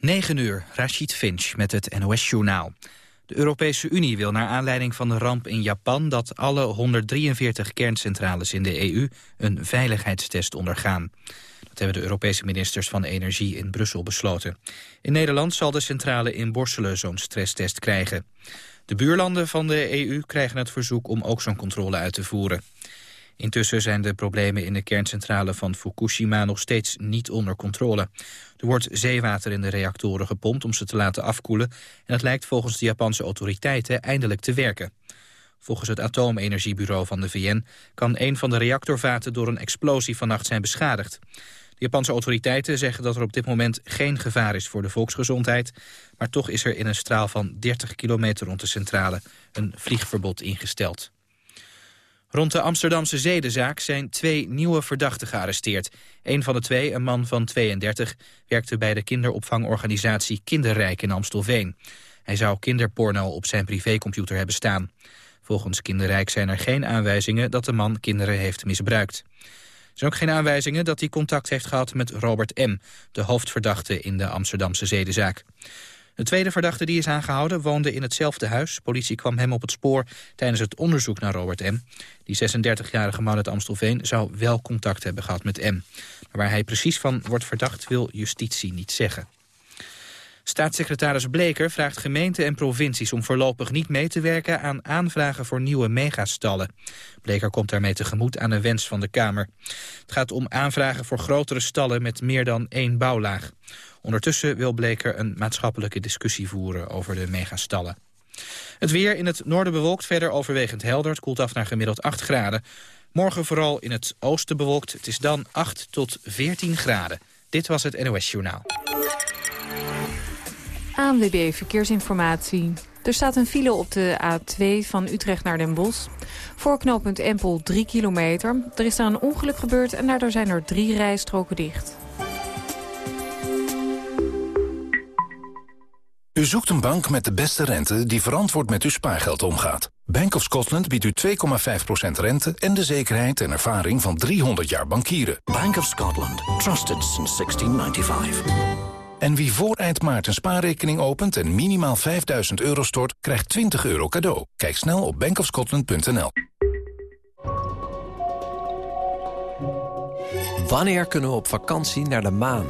9 uur, Rashid Finch met het NOS-journaal. De Europese Unie wil naar aanleiding van de ramp in Japan... dat alle 143 kerncentrales in de EU een veiligheidstest ondergaan. Dat hebben de Europese ministers van Energie in Brussel besloten. In Nederland zal de centrale in Borselen zo'n stresstest krijgen. De buurlanden van de EU krijgen het verzoek om ook zo'n controle uit te voeren. Intussen zijn de problemen in de kerncentrale van Fukushima nog steeds niet onder controle. Er wordt zeewater in de reactoren gepompt om ze te laten afkoelen... en het lijkt volgens de Japanse autoriteiten eindelijk te werken. Volgens het atoomenergiebureau van de VN kan een van de reactorvaten door een explosie vannacht zijn beschadigd. De Japanse autoriteiten zeggen dat er op dit moment geen gevaar is voor de volksgezondheid, maar toch is er in een straal van 30 kilometer rond de centrale een vliegverbod ingesteld. Rond de Amsterdamse zedenzaak zijn twee nieuwe verdachten gearresteerd. Een van de twee, een man van 32, werkte bij de kinderopvangorganisatie Kinderrijk in Amstelveen. Hij zou kinderporno op zijn privécomputer hebben staan. Volgens Kinderrijk zijn er geen aanwijzingen dat de man kinderen heeft misbruikt. Er zijn ook geen aanwijzingen dat hij contact heeft gehad met Robert M., de hoofdverdachte in de Amsterdamse zedenzaak. De tweede verdachte die is aangehouden woonde in hetzelfde huis. Politie kwam hem op het spoor tijdens het onderzoek naar Robert M. Die 36-jarige man uit Amstelveen zou wel contact hebben gehad met M. Maar waar hij precies van wordt verdacht wil justitie niet zeggen. Staatssecretaris Bleker vraagt gemeenten en provincies om voorlopig niet mee te werken aan aanvragen voor nieuwe megastallen. Bleker komt daarmee tegemoet aan een wens van de Kamer. Het gaat om aanvragen voor grotere stallen met meer dan één bouwlaag. Ondertussen wil Bleker een maatschappelijke discussie voeren over de megastallen. Het weer in het noorden bewolkt, verder overwegend helder. Het koelt af naar gemiddeld 8 graden. Morgen vooral in het oosten bewolkt. Het is dan 8 tot 14 graden. Dit was het NOS Journaal. ANWB Verkeersinformatie. Er staat een file op de A2 van Utrecht naar Den Bosch. Voor knooppunt Empel 3 kilometer. Er is daar een ongeluk gebeurd en daardoor zijn er drie rijstroken dicht. U zoekt een bank met de beste rente die verantwoord met uw spaargeld omgaat. Bank of Scotland biedt u 2,5% rente en de zekerheid en ervaring van 300 jaar bankieren. Bank of Scotland. Trusted since 1695. En wie voor eind maart een spaarrekening opent en minimaal 5000 euro stort, krijgt 20 euro cadeau. Kijk snel op bankofscotland.nl. Wanneer kunnen we op vakantie naar de maan?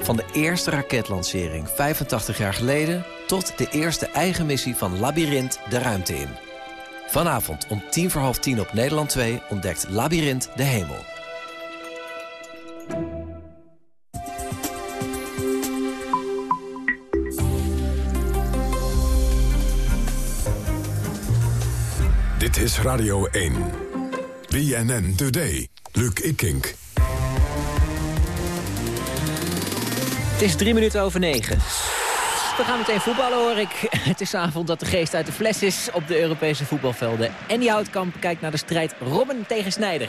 Van de eerste raketlancering 85 jaar geleden... tot de eerste eigen missie van Labyrinth de ruimte in. Vanavond om tien voor half tien op Nederland 2 ontdekt Labyrinth de hemel. Dit is Radio 1. BNN Today. Luc Ikink. Het is drie minuten over negen. We gaan meteen voetballen hoor ik. Het is avond dat de geest uit de fles is op de Europese voetbalvelden. En die Houtkamp kijkt naar de strijd Robben tegen Snijder.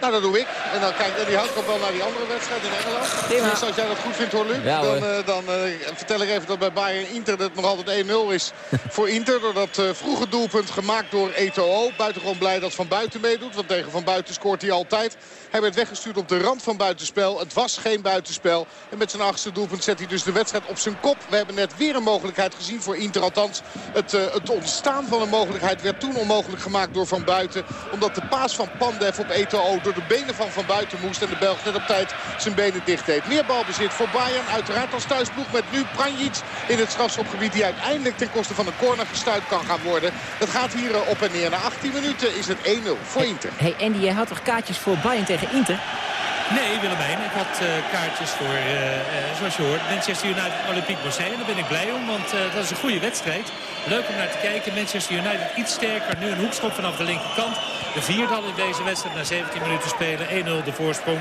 Nou, dat doe ik. En dan kijkt Eddie Houtkamp wel naar die andere wedstrijd in Engeland. Prima. Dus als jij dat goed vindt hoor, Luc. Ja, hoor. dan uh, dan uh, vertel ik even dat bij Bayern Inter het nog altijd 1-0 is voor Inter. Door dat uh, vroege doelpunt gemaakt door Eto'o. Buitengewoon blij dat Van Buiten meedoet. Want tegen Van Buiten scoort hij altijd. Hij werd weggestuurd op de rand van buitenspel. Het was geen buitenspel. En met zijn achtste doelpunt zet hij dus de wedstrijd op zijn kop. We hebben net weer een mogelijkheid gezien voor Inter. Althans, het, het ontstaan van een mogelijkheid werd toen onmogelijk gemaakt door Van Buiten. Omdat de paas van Pandev op Eto'o door de benen van Van Buiten moest. En de Belg net op tijd zijn benen dicht deed. Meer balbezit voor Bayern. Uiteraard als thuisploeg met nu Pranjic in het strafschopgebied. Die uiteindelijk ten koste van een corner gestuurd kan gaan worden. Het gaat hier op en neer. Na 18 minuten is het 1-0 voor Inter. Hey Andy, jij had toch kaartjes voor Bayern tegen Inter? Nee, Willemijn. Ik had uh, kaartjes voor, uh, uh, zoals je hoort, Manchester United Olympique Marseille. En daar ben ik blij om, want dat is een goede wedstrijd. Leuk om naar te kijken. Manchester United iets sterker. Nu een hoekschop vanaf de linkerkant. De vierde al in deze wedstrijd na 17 minuten spelen. 1-0 de voorsprong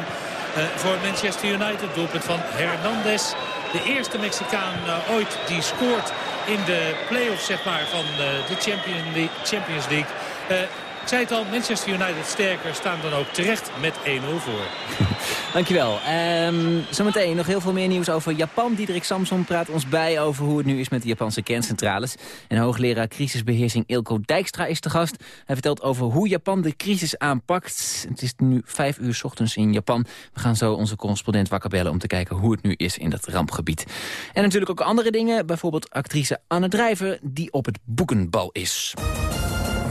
voor Manchester United. Doelpunt van Hernandez. De eerste Mexicaan ooit die scoort in de play-offs zeg maar, van de Champions League. Champions League. Ik zei het al, Manchester United sterker staan dan ook terecht met 1-0 voor. Dankjewel. Um, zometeen nog heel veel meer nieuws over Japan. Diederik Samson praat ons bij over hoe het nu is met de Japanse kerncentrales. En hoogleraar crisisbeheersing Ilko Dijkstra is te gast. Hij vertelt over hoe Japan de crisis aanpakt. Het is nu vijf uur ochtends in Japan. We gaan zo onze correspondent wakker bellen om te kijken hoe het nu is in dat rampgebied. En natuurlijk ook andere dingen. Bijvoorbeeld actrice Anne Drijver die op het boekenbal is.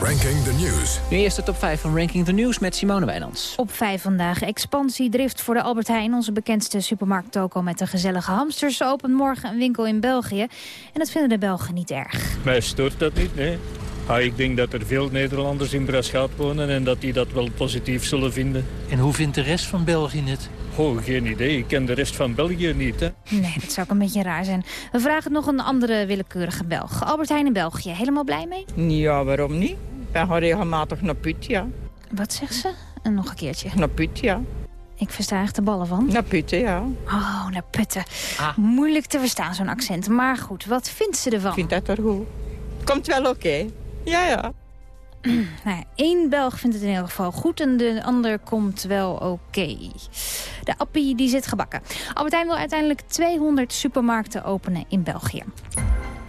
Ranking the News. Nu eerst de top 5 van Ranking the News met Simone Wijnands. Op 5 vandaag expansiedrift voor de Albert Heijn. Onze bekendste supermarkt Toko met de gezellige hamsters. opent morgen een winkel in België. En dat vinden de Belgen niet erg. Mij stoort dat niet, nee. Ah, ik denk dat er veel Nederlanders in Braschaat wonen en dat die dat wel positief zullen vinden. En hoe vindt de rest van België het? Oh, geen idee. Ik ken de rest van België niet, hè. Nee, dat zou ook een beetje raar zijn. We vragen nog een andere willekeurige Belg. Albert Heijn in België. Helemaal blij mee? Ja, waarom niet? Ben ga regelmatig naar Put, ja. Wat zegt ze? En nog een keertje. Naar Put, ja. Ik versta echt de ballen van. Naar putten, ja. Oh, naar putten. Ah. Moeilijk te verstaan, zo'n accent. Maar goed, wat vindt ze ervan? Ik vind dat er goed. Komt wel oké. Ja, ja. nou ja, één Belg vindt het in ieder geval goed en de ander komt wel oké. De appie die zit gebakken. Albert Heijn wil uiteindelijk 200 supermarkten openen in België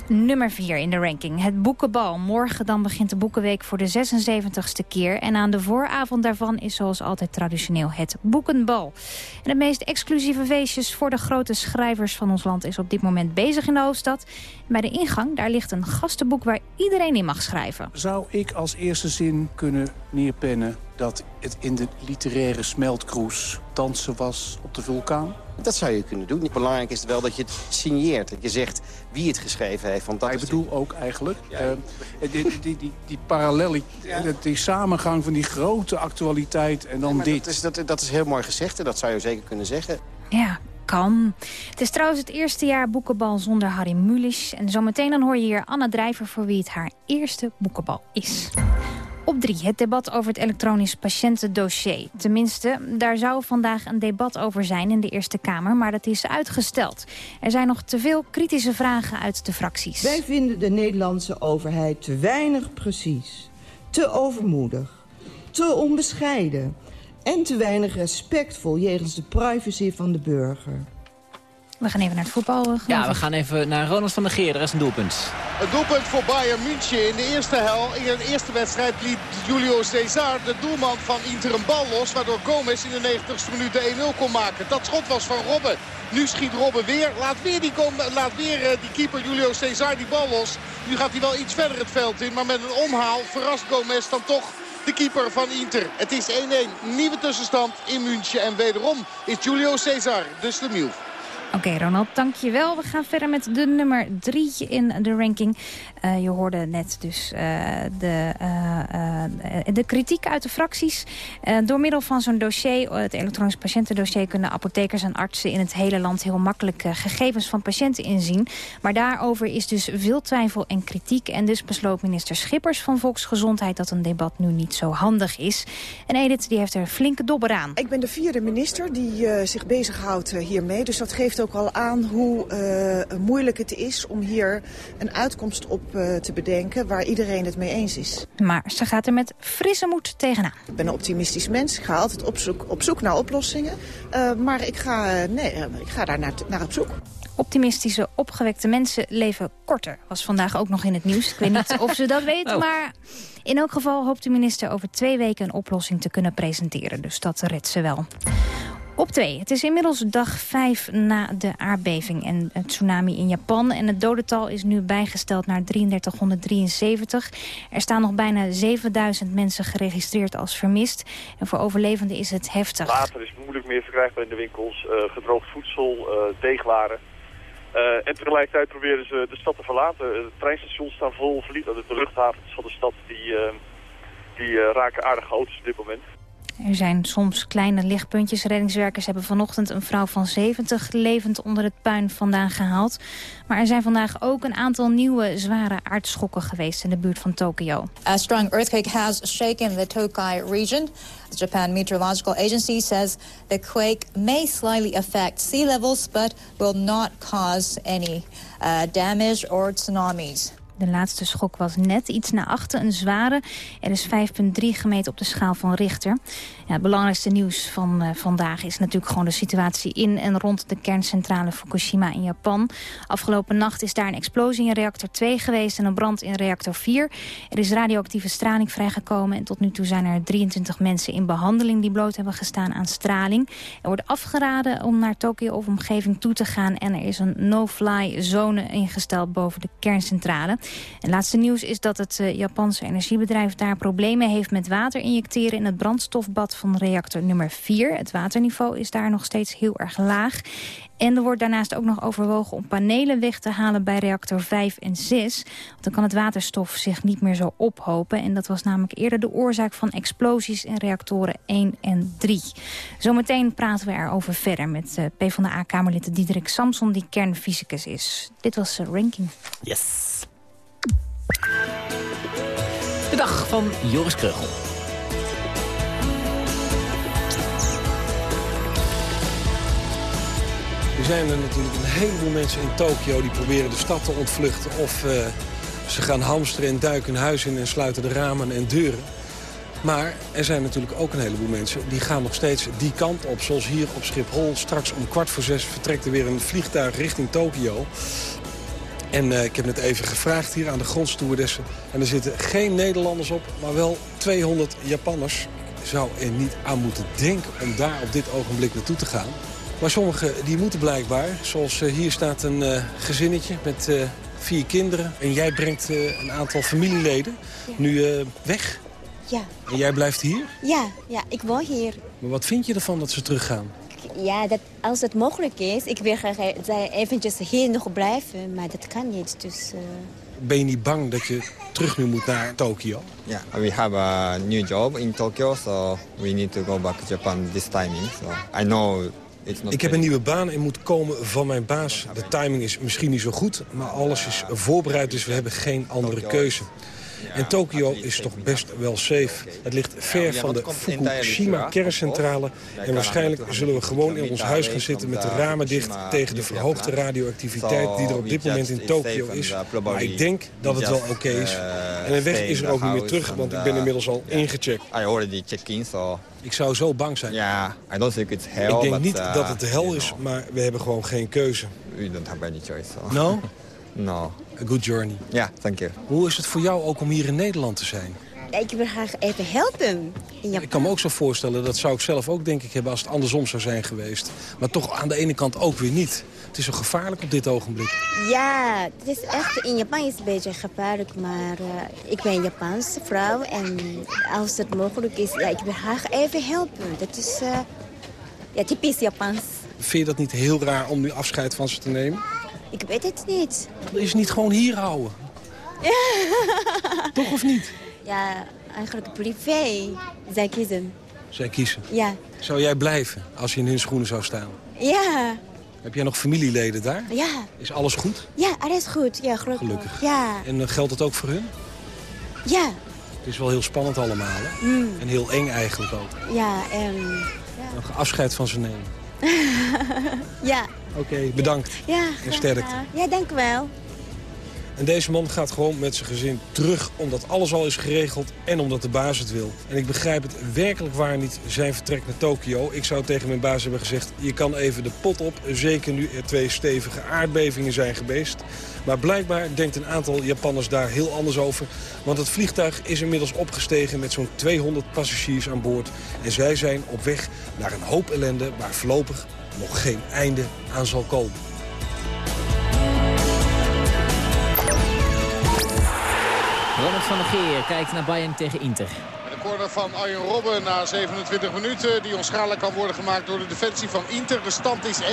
nummer 4 in de ranking. Het Boekenbal. Morgen dan begint de Boekenweek voor de 76ste keer. En aan de vooravond daarvan is zoals altijd traditioneel het Boekenbal. En de meest exclusieve feestjes voor de grote schrijvers van ons land... is op dit moment bezig in de hoofdstad. bij de ingang daar ligt een gastenboek waar iedereen in mag schrijven. Zou ik als eerste zin kunnen neerpennen dat het in de literaire smeltkroes dansen was op de vulkaan? Dat zou je kunnen doen. Belangrijk is wel dat je het signeert. Dat je zegt wie het geschreven heeft. Want dat ik bedoel ook eigenlijk uh, die, die, die, die parallel, die samengang van die grote actualiteit en dan dit. Dat is, dat, dat is heel mooi gezegd en dat zou je zeker kunnen zeggen. Ja, kan. Het is trouwens het eerste jaar boekenbal zonder Harry Mulisch. En zometeen dan hoor je hier Anna Drijver voor wie het haar eerste boekenbal is. Op drie, het debat over het elektronisch patiëntendossier. Tenminste, daar zou vandaag een debat over zijn in de Eerste Kamer, maar dat is uitgesteld. Er zijn nog te veel kritische vragen uit de fracties. Wij vinden de Nederlandse overheid te weinig precies, te overmoedig, te onbescheiden en te weinig respectvol jegens de privacy van de burger. We gaan even naar het voetbal. Uh, ja, we gaan even naar Ronald van der Geer. Er is een doelpunt. Een doelpunt voor Bayern München. In de eerste hel, in de eerste wedstrijd liet Julio Cesar, de doelman van Inter, een bal los. Waardoor Gomez in de 90ste minuut de 1-0 kon maken. Dat schot was van Robben. Nu schiet Robben weer. Laat weer, die, laat weer uh, die keeper Julio Cesar die bal los. Nu gaat hij wel iets verder het veld in. Maar met een omhaal verrast Gomez dan toch de keeper van Inter. Het is 1-1. Nieuwe tussenstand in München. En wederom is Julio Cesar dus de Miel. Oké, Ronald, dankjewel. We gaan verder met de nummer drie in de ranking. Uh, je hoorde net dus uh, de, uh, de kritiek uit de fracties. door middel van zo'n dossier, het elektronisch patiëntendossier... kunnen apothekers en artsen in het hele land heel makkelijk gegevens van patiënten inzien. Maar daarover is dus veel twijfel en kritiek. En dus besloot minister Schippers van Volksgezondheid... dat een debat nu niet zo handig is. En Edith die heeft er flinke dobber aan. Ik ben de vierde minister die zich bezighoudt hiermee. Dus dat geeft ook al aan hoe uh, moeilijk het is om hier een uitkomst op uh, te bedenken waar iedereen het mee eens is. Maar ze gaat er met frisse moed tegenaan. Ik ben een optimistisch mens. Ik ga altijd op zoek, op zoek naar oplossingen. Uh, maar ik ga, nee, ik ga daar naar, naar op zoek. Optimistische, opgewekte mensen leven korter. Was vandaag ook nog in het nieuws. Ik weet niet of ze dat weten, oh. maar... In elk geval hoopt de minister over twee weken een oplossing te kunnen presenteren. Dus dat redt ze wel. Op twee. Het is inmiddels dag vijf na de aardbeving en het tsunami in Japan. En het dodental is nu bijgesteld naar 3373. Er staan nog bijna 7000 mensen geregistreerd als vermist. En voor overlevenden is het heftig. Water is moeilijk meer verkrijgbaar in de winkels. Uh, gedroogd voedsel, uh, deegwaren. Uh, en tegelijkertijd proberen ze de stad te verlaten. De treinstations staan vol verliet. De luchthavens van de stad die, die raken aardig groot op dit moment. Er zijn soms kleine lichtpuntjes. Reddingswerkers hebben vanochtend een vrouw van 70 levend onder het puin vandaan gehaald. Maar er zijn vandaag ook een aantal nieuwe zware aardschokken geweest in de buurt van Tokio. A strong earthquake has shaken the Tokai region. The Japan Meteorological Agency says the quake may slightly affect sea levels, but will not cause any uh, damage or tsunamis. De laatste schok was net iets naar achter, een zware. Er is 5,3 gemeten op de schaal van Richter. Ja, het belangrijkste nieuws van uh, vandaag is natuurlijk gewoon de situatie in en rond de kerncentrale Fukushima in Japan. Afgelopen nacht is daar een explosie in reactor 2 geweest en een brand in reactor 4. Er is radioactieve straling vrijgekomen en tot nu toe zijn er 23 mensen in behandeling die bloot hebben gestaan aan straling. Er wordt afgeraden om naar Tokio of omgeving toe te gaan en er is een no-fly zone ingesteld boven de kerncentrale. Het laatste nieuws is dat het uh, Japanse energiebedrijf daar problemen heeft met water injecteren in het brandstofbad van reactor nummer 4. Het waterniveau is daar nog steeds heel erg laag. En er wordt daarnaast ook nog overwogen om panelen weg te halen bij reactor 5 en 6. Want dan kan het waterstof zich niet meer zo ophopen. En dat was namelijk eerder de oorzaak van explosies in reactoren 1 en 3. Zometeen praten we erover verder met uh, PvdA-kamerlid Diederik Samson... die kernfysicus is. Dit was uh, Ranking. Yes. De dag van Joris Kreugel. Er zijn er natuurlijk een heleboel mensen in Tokio die proberen de stad te ontvluchten. Of uh, ze gaan hamsteren en duiken hun huis in en sluiten de ramen en deuren. Maar er zijn natuurlijk ook een heleboel mensen die gaan nog steeds die kant op. Zoals hier op Schiphol. Straks om kwart voor zes vertrekt er weer een vliegtuig richting Tokio. En uh, ik heb net even gevraagd hier aan de grondstoerdessen. En er zitten geen Nederlanders op, maar wel 200 Japanners. Ik zou er niet aan moeten denken om daar op dit ogenblik naartoe te gaan. Maar sommigen die moeten blijkbaar. Zoals uh, hier staat een uh, gezinnetje met vier kinderen. En jij brengt een aantal familieleden ja. nu weg. Ja. En jij blijft hier? Ja, ja, ik woon hier. Maar wat vind je ervan dat ze teruggaan? Ja, dat, als het mogelijk is. Ik wil graag eventjes hier nog blijven, maar dat kan niet. Dus, Ben je niet bang dat je terug nu moet naar Tokio? Ja, yeah, we have a new job in Tokyo, so we need to go back to Japan this timing. So I know ik heb een nieuwe baan en moet komen van mijn baas. De timing is misschien niet zo goed, maar alles is voorbereid, dus we hebben geen andere keuze. En Tokio is toch best wel safe. Het ligt ver van de Fukushima kerncentrale. En waarschijnlijk zullen we gewoon in ons huis gaan zitten met de ramen dicht... tegen de verhoogde radioactiviteit die er op dit moment in Tokio is. Maar ik denk dat het wel oké is. En een weg is er ook niet meer terug, want ik ben inmiddels al ingecheckt. Ik zou zo bang zijn. Ja, I don't think it's hell. Ik denk niet dat het de hel is, maar we hebben gewoon geen keuze. We don't have any choice. No? No. A good journey. Ja, thank you. Hoe is het voor jou ook om hier in Nederland te zijn? Ik wil graag even helpen. Ik kan me ook zo voorstellen, dat zou ik zelf ook denk ik hebben als het andersom zou zijn geweest. Maar toch aan de ene kant ook weer niet. Het is zo gevaarlijk op dit ogenblik. Ja, het is echt, in Japan is het een beetje gevaarlijk. Maar uh, ik ben een Japanse vrouw en als het mogelijk is, ja, ik wil graag even helpen. Dat is uh, ja, typisch Japans. Vind je dat niet heel raar om nu afscheid van ze te nemen? Ik weet het niet. Is niet gewoon hier houden? Toch of niet? Ja, eigenlijk privé. Zij kiezen. Zij kiezen? Ja. Zou jij blijven als je in hun schoenen zou staan? Ja. Heb jij nog familieleden daar? Ja. Is alles goed? Ja, alles goed. Ja, gelukkig. Gelukkig. Ja. En uh, geldt het ook voor hun? Ja. Het is wel heel spannend allemaal, hè? Mm. En heel eng eigenlijk ook. Ja, en... Ja. Nog afscheid van ze nemen. ja. Oké, okay, bedankt. Ja, en sterkte. Ja, dank u wel. En deze man gaat gewoon met zijn gezin terug omdat alles al is geregeld en omdat de baas het wil. En ik begrijp het werkelijk waar niet zijn vertrek naar Tokio. Ik zou tegen mijn baas hebben gezegd, je kan even de pot op. Zeker nu er twee stevige aardbevingen zijn geweest. Maar blijkbaar denkt een aantal Japanners daar heel anders over. Want het vliegtuig is inmiddels opgestegen met zo'n 200 passagiers aan boord. En zij zijn op weg naar een hoop ellende waar voorlopig nog geen einde aan zal komen. Ronald van der Geer kijkt naar Bayern tegen Inter. De corner van Arjen Robben na 27 minuten. Die onschadelijk kan worden gemaakt door de defensie van Inter. De stand is 1-1.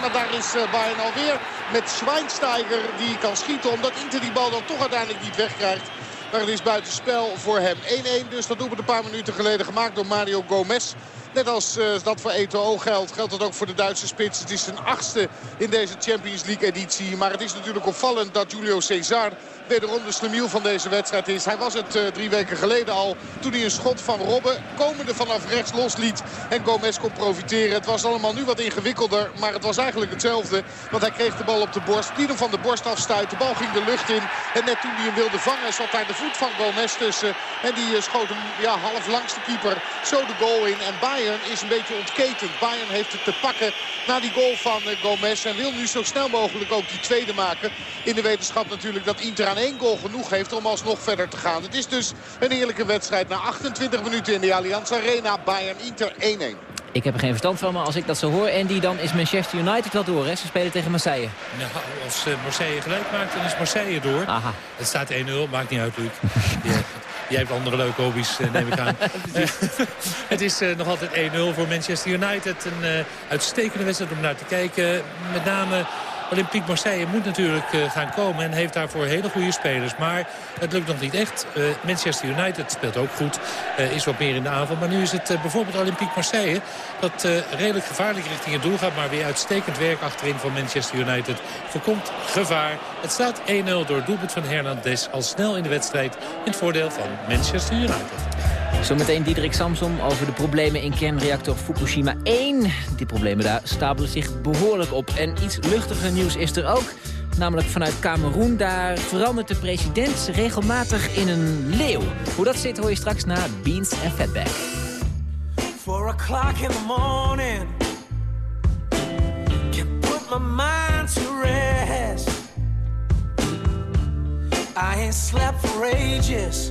Maar daar is Bayern alweer met Schweinsteiger die kan schieten. Omdat Inter die bal dan toch uiteindelijk niet wegkrijgt. Maar het is buitenspel voor hem. 1-1 dus. Dat doen we een paar minuten geleden gemaakt door Mario Gomez. Net als uh, dat voor Eto'o geldt, geldt dat ook voor de Duitse spits. Het is zijn achtste in deze Champions League editie. Maar het is natuurlijk opvallend dat Julio Cesar wederom de slemiel van deze wedstrijd is. Hij was het uh, drie weken geleden al toen hij een schot van Robben komende vanaf rechts losliet. En Gomez kon profiteren. Het was allemaal nu wat ingewikkelder, maar het was eigenlijk hetzelfde. Want hij kreeg de bal op de borst, liet hem van de borst afstuit. De bal ging de lucht in. En net toen hij hem wilde vangen zat daar de voet van Gomez tussen. En die uh, schoot hem ja, half langs de keeper zo de goal in. En Bayern is een beetje ontketend. Bayern heeft het te pakken na die goal van uh, Gomez. En wil nu zo snel mogelijk ook die tweede maken. In de wetenschap natuurlijk dat Inter aan één goal genoeg heeft om alsnog verder te gaan. Het is dus een eerlijke wedstrijd na 28 minuten in de Allianz Arena. Bayern-Inter 1-1. Ik heb er geen verstand van, maar als ik dat zo hoor... en die dan is Manchester United wel door, hè? Ze spelen tegen Marseille. Nou, als uh, Marseille gelijk maakt, dan is Marseille door. Aha. Het staat 1-0, maakt niet uit, Luc. Jij hebt andere leuke hobby's, eh, neem ik aan. het is uh, nog altijd 1-0 voor Manchester United. Een uh, uitstekende wedstrijd om naar te kijken. Met name Olympique Marseille moet natuurlijk uh, gaan komen en heeft daarvoor hele goede spelers. Maar het lukt nog niet echt. Uh, Manchester United speelt ook goed, uh, is wat meer in de avond. Maar nu is het bijvoorbeeld Olympique Marseille dat redelijk gevaarlijk richting het doel gaat. Maar weer uitstekend werk achterin van Manchester United. Voorkomt gevaar. Het staat 1-0 door doelpunt van Hernandez al snel in de wedstrijd. In het voordeel van Manchester United. Zometeen Diederik Samsom over de problemen in kernreactor Fukushima 1. Die problemen daar stapelen zich behoorlijk op. En iets luchtiger nieuws is er ook. Namelijk vanuit Cameroen. Daar verandert de president regelmatig in een leeuw. Hoe dat zit hoor je straks na Beans en Fatback. Four o'clock in the morning put my mind to rest I ain't slept for ages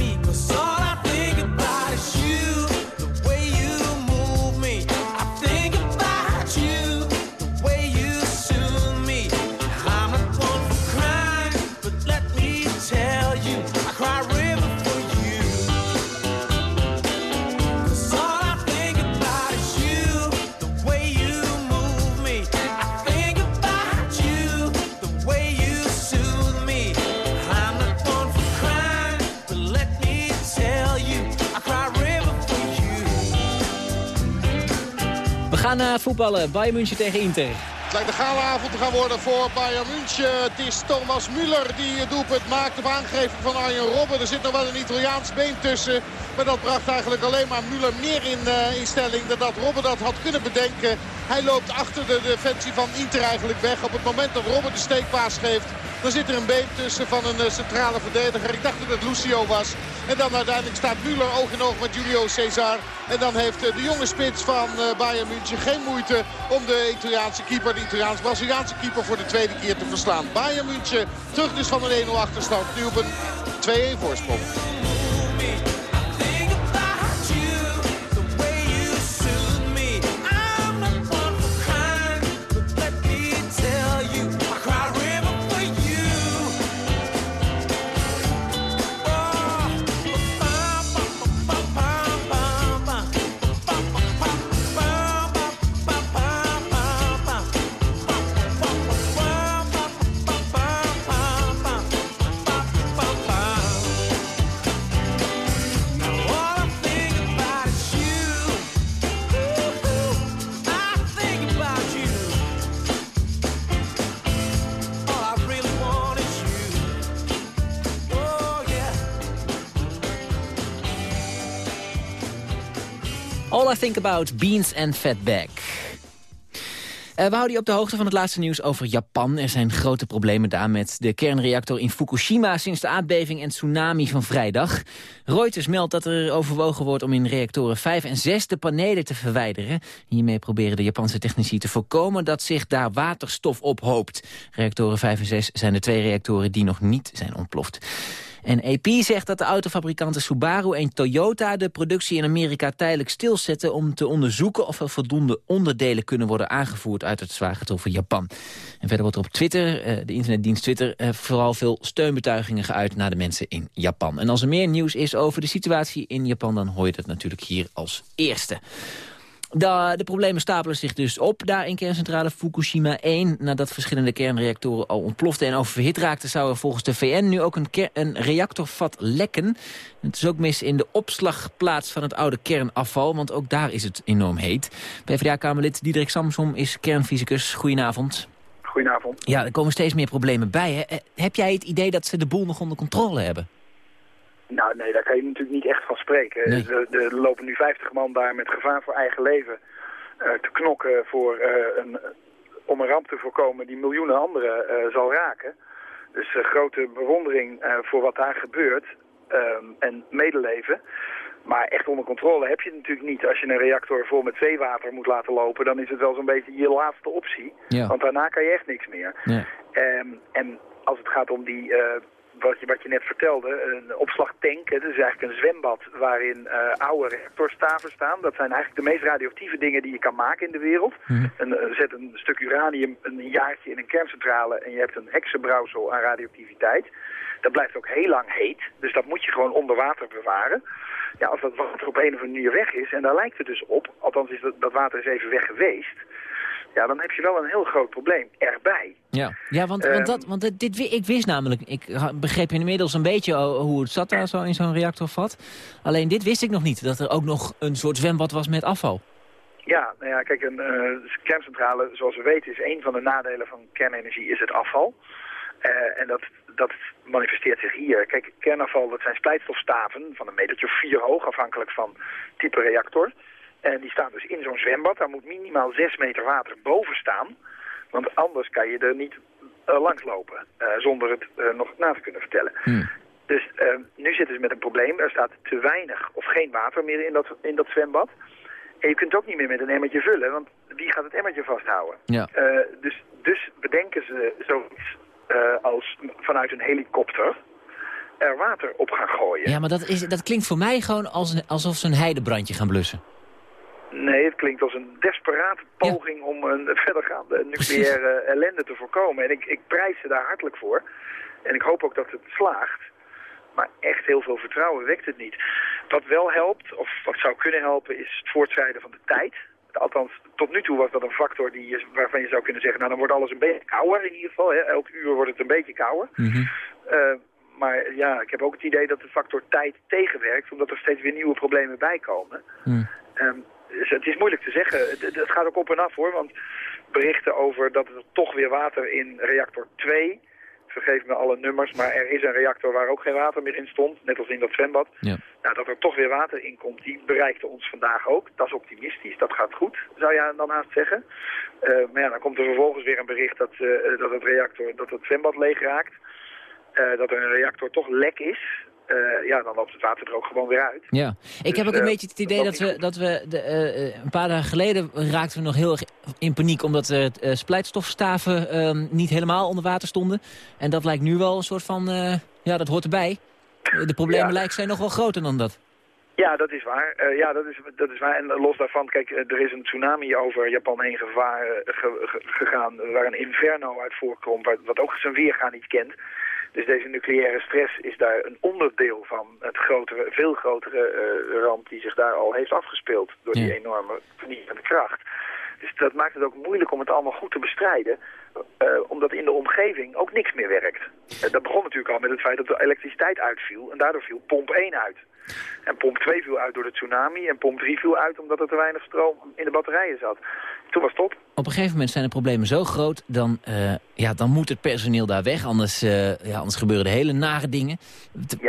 gaan naar voetballen. Bayern München tegen Inter. Het lijkt een galenavond te gaan worden voor Bayern München. Het is Thomas Müller die het doelpunt maakt op aangeving van Arjen Robben. Er zit nog wel een Italiaans been tussen. Maar dat bracht eigenlijk alleen maar Müller meer in, uh, in stelling dan dat Robben dat had kunnen bedenken. Hij loopt achter de defensie van Inter eigenlijk weg. Op het moment dat Robben de steekpaas geeft, dan zit er een been tussen van een uh, centrale verdediger. Ik dacht dat het Lucio was. En dan uiteindelijk staat Müller oog in oog met Julio Cesar. En dan heeft uh, de jonge spits van Bayern München geen moeite om de Italiaanse keeper, de Italiaans-Braziliaanse keeper voor de tweede keer te verslaan. Bayern München terug dus van een 1-0 achterstand. Nu op een 2-1 voorsprong. Think About, Beans and Fatback. Uh, we houden je op de hoogte van het laatste nieuws over Japan. Er zijn grote problemen daar met de kernreactor in Fukushima... sinds de aardbeving en tsunami van vrijdag. Reuters meldt dat er overwogen wordt om in reactoren 5 en 6 de panelen te verwijderen. Hiermee proberen de Japanse technici te voorkomen dat zich daar waterstof ophoopt. Reactoren 5 en 6 zijn de twee reactoren die nog niet zijn ontploft. En AP zegt dat de autofabrikanten Subaru en Toyota de productie in Amerika tijdelijk stilzetten om te onderzoeken of er voldoende onderdelen kunnen worden aangevoerd uit het zwaar getroffen Japan. En verder wordt er op Twitter, de internetdienst Twitter, vooral veel steunbetuigingen geuit naar de mensen in Japan. En als er meer nieuws is over de situatie in Japan, dan hoor je dat natuurlijk hier als eerste. De, de problemen stapelen zich dus op daar in kerncentrale Fukushima 1. Nadat verschillende kernreactoren al ontploften en oververhit raakten... zou er volgens de VN nu ook een, een reactorvat lekken. Het is ook mis in de opslagplaats van het oude kernafval... want ook daar is het enorm heet. PvdA-kamerlid Diederik Samsom is kernfysicus. Goedenavond. Goedenavond. Ja, er komen steeds meer problemen bij. Hè? Eh, Heb jij het idee dat ze de boel nog onder controle hebben? Nou, nee, daar kan je natuurlijk niet echt van spreken. Nee. Er, lopen nu 50 man daar met gevaar voor eigen leven eh, te knokken voor, eh, een, om een ramp te voorkomen die miljoenen anderen eh, zal raken. Dus grote bewondering voor wat daar gebeurt en medeleven. Maar echt onder controle heb je het natuurlijk niet. Als je een reactor vol met zeewater moet laten lopen, dan is het wel zo'n beetje je laatste optie. Ja. Want daarna kan je echt niks meer. Ja. Ehm, en als het gaat om die, wat, je, wat je net vertelde, een opslagtank. Het is eigenlijk een zwembad waarin eh, oude reactorstaven staan. Dat zijn eigenlijk de meest radioactieve dingen die je kan maken in de wereld. Een, eh, zet een stuk uranium een jaartje in een kerncentrale en je hebt een heksenbrouwsel aan radioactiviteit. Dat blijft ook heel lang heet, dus dat moet je gewoon onder water bewaren. Ja, als dat water op een of andere manier weg is, en daar lijkt het dus op, althans is dat, dat water is even weg geweest, ja, dan heb je wel een heel groot probleem erbij. Ja, ja want, want, dat, want dit- ik wist namelijk, ik begreep inmiddels een beetje oh, hoe het zat daar zo in zo'n reactorvat. Alleen dit wist ik nog niet, dat er ook nog een soort zwembad was met afval. Ja, nou ja, kijk, een eh, kerncentrale, zoals we weten, is een van de nadelen van kernenergie is het afval. Eh, en dat, dat manifesteert zich hier. Kijk, kernafval, dat zijn splijtstofstaven van een metertje of vier hoog, afhankelijk van type reactor. En die staan dus in zo'n zwembad. Daar moet minimaal zes meter water boven staan. Want anders kan je er niet eh, langslopen, eh, zonder het eh, nog na te kunnen vertellen. Dus eh, nu zitten ze met een probleem. Er staat te weinig of geen water meer in dat, in dat zwembad. En je kunt het ook niet meer met een emmertje vullen, want wie gaat het emmertje vasthouden? Ja. Eh, dus, dus bedenken ze zoiets eh, als vanuit een helikopter er water op gaan gooien. Ja, maar dat, is, dat klinkt voor mij gewoon als alsof ze een heidebrandje gaan blussen. Nee, het klinkt als een desperate poging om een verdergaande nucleaire ellende te voorkomen. En ik, ik prijs ze daar hartelijk voor. En ik hoop ook dat het slaagt. Maar echt heel veel vertrouwen wekt het niet. Wat wel helpt, of wat zou kunnen helpen, is het voortschrijden van de tijd. Althans, tot nu toe was dat een factor die je, waarvan je zou kunnen zeggen... nou, dan wordt alles een beetje kouder in ieder geval. Hè. Elk uur wordt het een beetje kouder. Eh, maar ja, ik heb ook het idee dat de factor tijd tegenwerkt... omdat er steeds weer nieuwe problemen bij komen. Ehm, dus het is moeilijk te zeggen. Het, het- het gaat ook op en af hoor. Want berichten over dat er toch weer water in reactor 2... Vergeef me alle nummers, maar er is een reactor waar ook geen water meer in stond. Net als in dat zwembad. Ja. Nou, dat er toch weer water in komt, die bereikte ons vandaag ook. Dat is optimistisch, dat gaat goed, zou je dan haast zeggen. Eh, maar ja, dan komt er vervolgens weer een bericht dat, eh, dat, het, reactor, dat het zwembad leeg raakt. Eh, dat er een reactor toch lek is. Eh, ja, dan loopt het water er ook gewoon weer uit. Ja, ik heb ook een eh, beetje het idee dat we, dat we de, eh, een paar dagen geleden raakten we nog heel erg in paniek omdat de splijtstofstaven eh, niet helemaal onder water stonden. En dat lijkt nu wel een soort van, ja dat hoort erbij. De problemen Ja. lijken zijn nog wel groter dan dat. Ja, dat is waar. Ja, dat is, dat is waar. En los daarvan, kijk, er is een tsunami over Japan heen gevaar, ge- ge- gegaan, waar een inferno uit voorkomt, wat, wat ook zijn weergaan niet kent. Dus deze nucleaire stress is daar een onderdeel van het grotere, veel grotere eh, ramp die zich daar al heeft afgespeeld door die enorme vernietigende kracht. Dus dat maakt het ook moeilijk om het allemaal goed te bestrijden, eh, omdat in de omgeving ook niks meer werkt. Eh, dat begon natuurlijk al met het feit dat de elektriciteit uitviel en daardoor viel pomp 1 uit. En pomp 2 viel uit door de tsunami en pomp 3 viel uit omdat er te weinig stroom in de batterijen zat. Toen was het op. Op een gegeven moment zijn de problemen zo groot, dan, eh, ja, dan moet het personeel daar weg. Anders, eh, ja, anders gebeuren er hele nare dingen.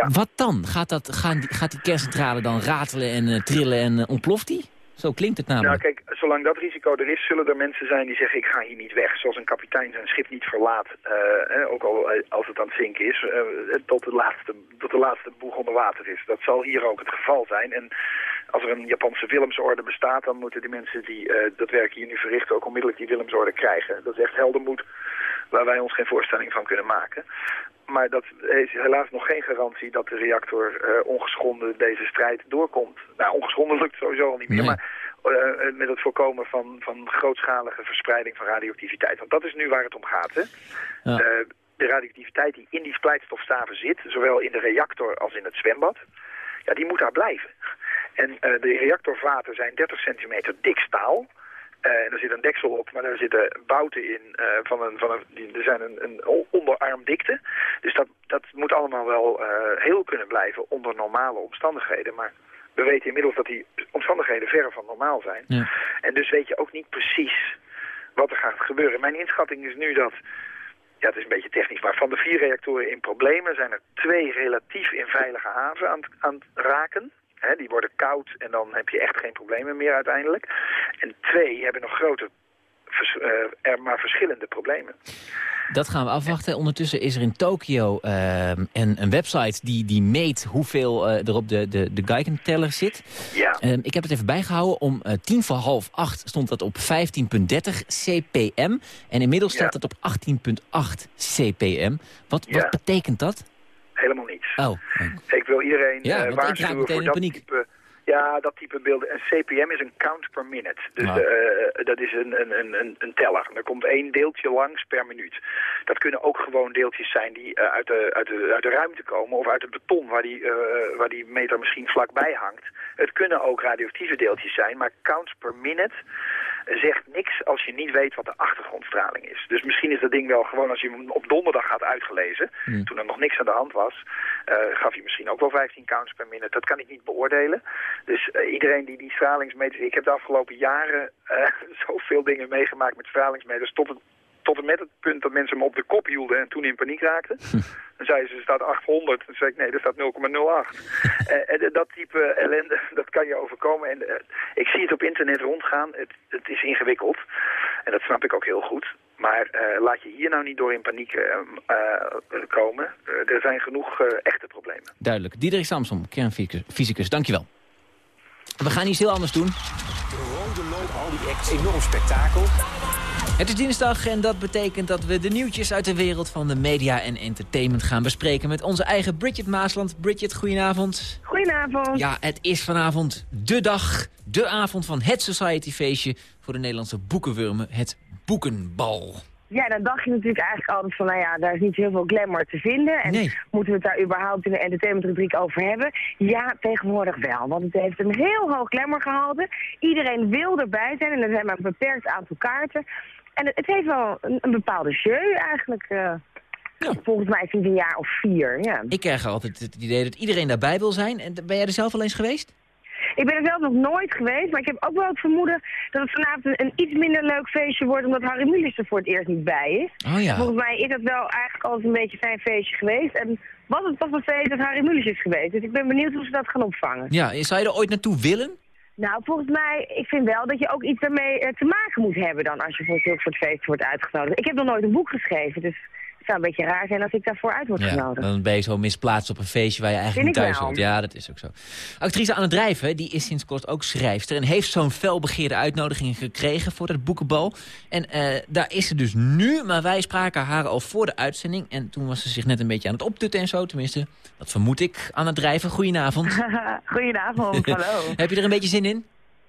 Wat dan? Gaat, dat, gaan die, gaat die kerncentrale dan ratelen en eh, trillen en ontploft die? Zo klinkt het namelijk. kijk, zolang dat risico er is, zullen er mensen zijn die zeggen ik ga hier niet weg. Zoals een kapitein zijn schip niet verlaat, eh, ook al eh, als het aan het zinken is, eh, tot, de laatste, tot de laatste boeg onder water is. Dat zal hier ook het geval zijn. En als er een Japanse Willemsorde bestaat, dan moeten die mensen die eh, dat werk hier nu verrichten ook onmiddellijk die Willemsorde krijgen. Dat is echt heldermoed waar wij ons geen voorstelling van kunnen maken. Maar dat is helaas nog geen garantie dat de reactor eh, ongeschonden deze strijd doorkomt. Nou, ongeschonden lukt sowieso al niet meer, maar eh, met het voorkomen van, van grootschalige verspreiding van radioactiviteit. Want dat is nu waar het om gaat. Hè? Ja. Eh, de radioactiviteit die in die splijtstofstaven zit, zowel in de reactor als in het zwembad, ja, die moet daar blijven. En uh, de reactorvaten zijn 30 centimeter dik staal. Uh, en er zit een deksel op, maar daar zitten bouten in uh, van een, van een, die, er zijn een, een onderarmdikte. Dus dat, dat moet allemaal wel uh, heel kunnen blijven onder normale omstandigheden. Maar we weten inmiddels dat die omstandigheden verre van normaal zijn. Ja. En dus weet je ook niet precies wat er gaat gebeuren. Mijn inschatting is nu dat, ja het is een beetje technisch, maar van de vier reactoren in problemen zijn er twee relatief in veilige haven aan, aan het raken. Die worden koud en dan heb je echt geen problemen meer uiteindelijk. En twee hebben nog grote, uh, er maar verschillende problemen. Dat gaan we afwachten. Ondertussen is er in Tokio uh, een, een, website die, die meet hoeveel uh, er op de, de, de Geigen-teller zit. Ja. Uh, ik heb het even bijgehouden. Om tien voor half acht stond dat op 15.30 cpm. En inmiddels staat ja. het op 18.8 cpm. Wat, ja. wat betekent dat? Helemaal niets. Oh. Ik wil iedereen ja, uh, waarschuwen voor dat paniek. type... Ja, dat type beelden. En CPM is een count per minute. Dus uh, dat is een, een, een, een teller. Er komt één deeltje langs per minuut. Dat kunnen ook gewoon deeltjes zijn die uh, uit, de, uit, de, uit de ruimte komen... of uit het beton waar die, uh, waar die meter misschien vlakbij hangt. Het kunnen ook radioactieve deeltjes zijn, maar counts per minute zegt niks als je niet weet wat de achtergrondstraling is. Dus misschien is dat ding wel gewoon als je hem op donderdag had uitgelezen, Hmm. toen er nog niks aan de hand was, uh, gaf je misschien ook wel 15 counts per minute. Dat kan ik niet beoordelen. Dus uh, iedereen die die stralingsmeters... Ik heb de afgelopen jaren uh, zoveel dingen meegemaakt met stralingsmeters tot het tot en met het punt dat mensen me op de kop hielden en toen in paniek raakten. Dan zeiden ze, er staat 800. Dan zei ik, nee, er staat 0,08. uh, dat type ellende, dat kan je overkomen. En uh, ik zie het op internet rondgaan. Het, het, is ingewikkeld. En dat snap ik ook heel goed. Maar uh, laat je hier nou niet door in paniek komen. er zijn genoeg echte problemen. Duidelijk. Diederik Samsom, kernfysicus, dankjewel. We gaan iets heel anders doen. De rode loop, al die acts, enorm spektakel. Het is dinsdag en dat betekent dat we de nieuwtjes uit de wereld van de media en entertainment gaan bespreken met onze eigen Bridget Maasland. Bridget, goedenavond. Goedenavond. Ja, het is vanavond de dag, de avond van het Society feestje voor de Nederlandse boekenwurmen, het Boekenbal. Ja, dan dacht je natuurlijk eigenlijk altijd van, nou ja, daar is niet heel veel glamour te vinden. En nee. moeten we het daar überhaupt in de entertainmentrubriek over hebben? Ja, tegenwoordig wel, want het heeft een heel hoog glamourgehalte. Iedereen wil erbij zijn en er zijn maar een beperkt aantal kaarten. En het, het heeft wel een, een bepaalde jeu eigenlijk. Uh, ja. Volgens mij sinds een jaar of vier, ja. Ik krijg altijd het idee dat iedereen daarbij wil zijn. En ben jij er zelf al eens geweest? Ik ben er zelf nog nooit geweest, maar ik heb ook wel het vermoeden dat het vanavond een, een iets minder leuk feestje wordt omdat Harry Mulisch er voor het eerst niet bij is. Oh ja. Volgens mij is dat wel eigenlijk altijd een beetje zijn feestje geweest. En was het toch een feest dat Harry Mulisch is geweest. Dus ik ben benieuwd hoe ze dat gaan opvangen. Ja, zou je er ooit naartoe willen? Nou, volgens mij, ik vind wel dat je ook iets daarmee uh, te maken moet hebben dan als je voor soort feest wordt uitgenodigd. Ik heb nog nooit een boek geschreven, dus het zou een beetje raar zijn als ik daarvoor uit word ja, genodigd. Dan ben je zo misplaatst op een feestje waar je eigenlijk Vind niet thuis hoort. Ja, dat is ook zo. Actrice Anne Drijven, die is sinds kort ook schrijfster... en heeft zo'n felbegeerde uitnodiging gekregen voor dat boekenbal. En uh, daar is ze dus nu, maar wij spraken haar al voor de uitzending... en toen was ze zich net een beetje aan het optutten en zo. Tenminste, dat vermoed ik. Anne Drijven, goedenavond. goedenavond, hallo. Heb je er een beetje zin in?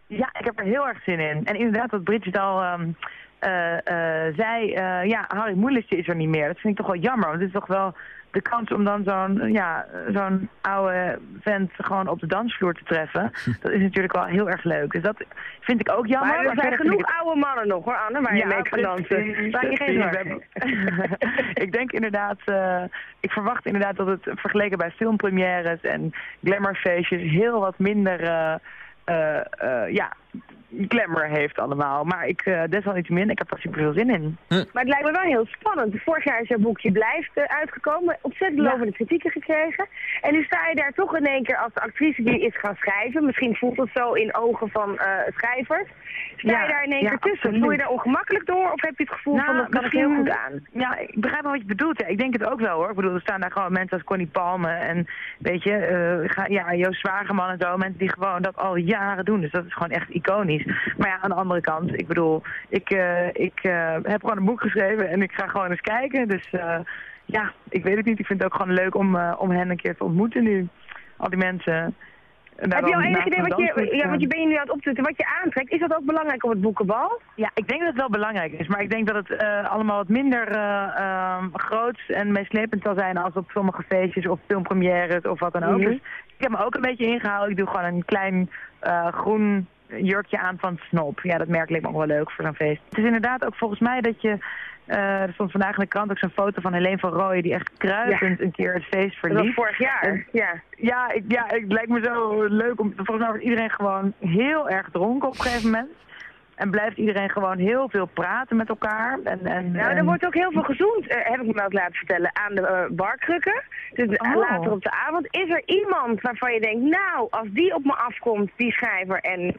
Ja, ik heb er heel erg zin in. En inderdaad, wat Bridget al um, uh, uh, zei, uh, ja, Harry Moelisje is er niet meer. Dat vind ik toch wel jammer, want het is toch wel de kans om dan zo'n ja, zo'n oude vent gewoon op de dansvloer te treffen. Dat is natuurlijk wel heel erg leuk. Dus dat vind ik ook jammer. Maar er zijn genoeg ik... oude mannen nog hoor, Anne, waar ja, je mee kan dansen. Je geen zorgen. ik denk inderdaad, uh, ik verwacht inderdaad dat het vergeleken bij filmpremières en glamourfeestjes heel wat minder... Uh, uh, uh, ja, glamour heeft allemaal. Maar ik, uh, desalniettemin, ik heb er super veel zin in. Hm. Maar het lijkt me wel heel spannend. Vorig jaar is jouw boekje Blijft uh, uitgekomen. Ontzettend ja. lovende kritieken gekregen. En nu sta je daar toch in één keer als actrice die is gaan schrijven. Misschien voelt het zo in ogen van uh, schrijvers. Sta ja, je daar in één keer tussen? Voel je daar ongemakkelijk door? Of heb je het gevoel nou, van dat kan ik heel goed aan? Ja, ik begrijp wel wat je bedoelt. Ja. Ik denk het ook wel hoor. Ik bedoel, er staan daar gewoon mensen als Connie Palme en weet je, ga, ja, Joost Zwageman en zo. Mensen die gewoon dat al jaren doen. Dus dat is gewoon echt iconisch. Maar ja, aan de andere kant, ik bedoel, ik, uh, ik uh, heb gewoon een boek geschreven en ik ga gewoon eens kijken. Dus uh, ja, ik weet het niet. Ik vind het ook gewoon leuk om, om hen een keer te ontmoeten nu. Al die mensen. Daar Heb je al enig idee wat je, ja, want je bent je nu aan het opzetten, wat je aantrekt? Is dat ook belangrijk op het boekenbal? Ja, ik denk dat het wel belangrijk is. Maar ik denk dat het eh, allemaal wat minder eh ehm, groots en meeslepend zal zijn als op sommige feestjes of filmpremières of wat dan ook. Mhm. Dus ik heb me ook een beetje ingehaald. Ik doe gewoon een klein eh, groen jurkje aan van Snop. Ja, dat merk lijkt me ook wel leuk voor zo'n feest. Het is inderdaad ook volgens mij dat je... eh, er stond vandaag in de krant ook zo'n foto van Helene van Rooyen... die echt kruipend een keer het feest Dat verliet. was vorig jaar, En- ja. ja, ik, ja, het lijkt me zo leuk. Om, volgens mij wordt iedereen gewoon heel erg dronken op een gegeven moment. En blijft iedereen gewoon heel veel praten met elkaar. En, en, Nou, er en- wordt ook heel veel gezoend, eh, heb ik me ook laten vertellen, aan de eh, barkrukken. Dus Oh. later op de avond. Is er iemand waarvan je denkt, nou, als die op me afkomt, die schrijver, en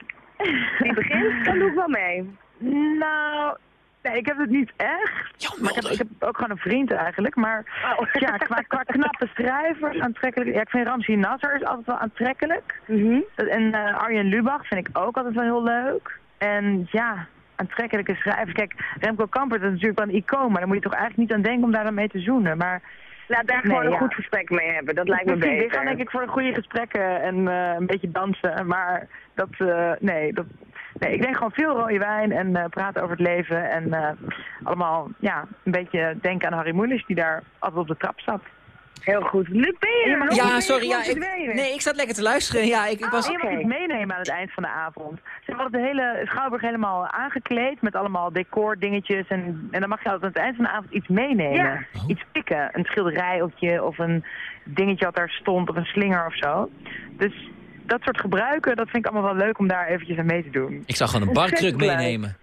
die begint, dan doe ik wel mee. Nou, nee, ik heb het niet echt. maar ik heb, ik heb ook gewoon een vriend eigenlijk. Maar Oh. ja, qua, qua knappe schrijvers, aantrekkelijk. Ja, ik vind Ramzi Nasser is altijd wel aantrekkelijk. Mhm. En eh, Arjen Lubach vind ik ook altijd wel heel leuk. En ja, aantrekkelijke schrijvers. Kijk, Remco Kampert is natuurlijk wel een icoon, maar daar moet je toch eigenlijk niet aan denken om daar dan mee te zoenen. Maar Laat daar Nee, gewoon een ja. goed gesprek mee hebben, dat lijkt me Precies, beter. Die gaan denk ik voor goede gesprekken en eh, een beetje dansen. Maar dat, eh, nee, dat, nee, ik denk gewoon veel rode wijn en eh, praten over het leven. En eh, allemaal, ja, een beetje denken aan Harry Moelis die daar altijd op de trap zat. Heel goed. Luc, ben je er? Ja, je sorry. Ja, ik, nee, ik zat lekker te luisteren. Ja, ik, ik was... Je mag iets meenemen aan het eind van de avond. Ze hadden de hele Schouwburg helemaal aangekleed met allemaal decor dingetjes. En, en dan mag je altijd aan het eind van de avond iets meenemen. Ja. Iets pikken. Een schilderijtje of een dingetje wat daar stond of een slinger of zo. Dus dat soort gebruiken, dat vind ik allemaal wel leuk om daar eventjes aan mee te doen. Ik zou gewoon een barkruk meenemen.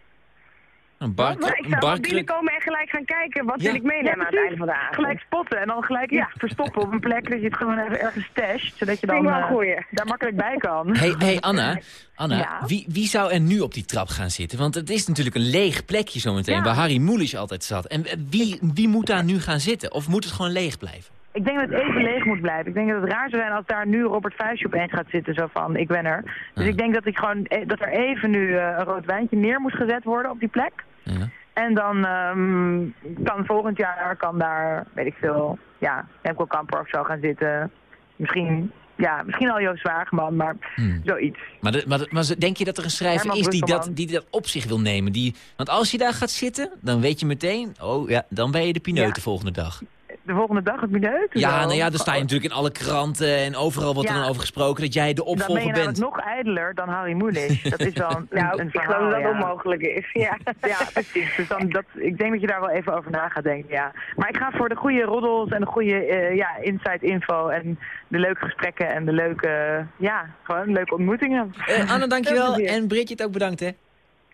Een, Maar bar, ik zou barkruk. binnenkomen en gelijk gaan kijken, wat Ja. wil ik meenemen aan het einde van de avond. Gelijk spotten en dan gelijk iets verstoppen op een plek dat je het gewoon even ergens stasht. Zodat je dan goeie. daar makkelijk bij kan. Hey, hey Anna, Anna Ja? wie, wie zou er nu op die trap gaan zitten? Want het is natuurlijk een leeg plekje zometeen, Ja. waar Harry Mulisch altijd zat. En wie, wie moet daar nu gaan zitten? Of moet het gewoon leeg blijven? Ik denk dat het even leeg moet blijven. Ik denk dat het raar zou zijn als daar nu Robert Vuijsje opeens gaat zitten. Zo van, ik ben er. Dus ik denk dat, ik gewoon, eh, dat er even nu eh, een rood wijntje neer moet gezet worden op die plek. Ja. En dan ehm, kan volgend jaar, kan daar, weet ik veel, ja, Remco Kamper of zo gaan zitten. Misschien, ja, misschien al Joost Zwageman, maar Hmm. zoiets. Maar, de- maar, de- maar denk je dat er een schrijver Herman is die dat, die dat op zich wil nemen? Die, want als je daar gaat zitten, dan weet je meteen... oh ja, dan ben je de pineut Ja. de volgende dag. De volgende dag het minuut. Ja, nou ja, dan sta je natuurlijk in alle kranten en overal wordt er dan over gesproken... dat jij de Dan ben opvolger je bent. nog ijdeler dan Harry Mulisch. Dat is wel een, Nou, een ik geloof dat dat ja. onmogelijk is. Ja. Ja, precies. Dus dan, dat, ik denk dat je daar wel even over na gaat denken, ja. Maar ik ga voor de goede roddels en de goede eh, ja, inside info en de leuke gesprekken en de leuke, ja, gewoon leuke ontmoetingen. Eh, Anna, dankjewel. En Bridget ook bedankt, hè.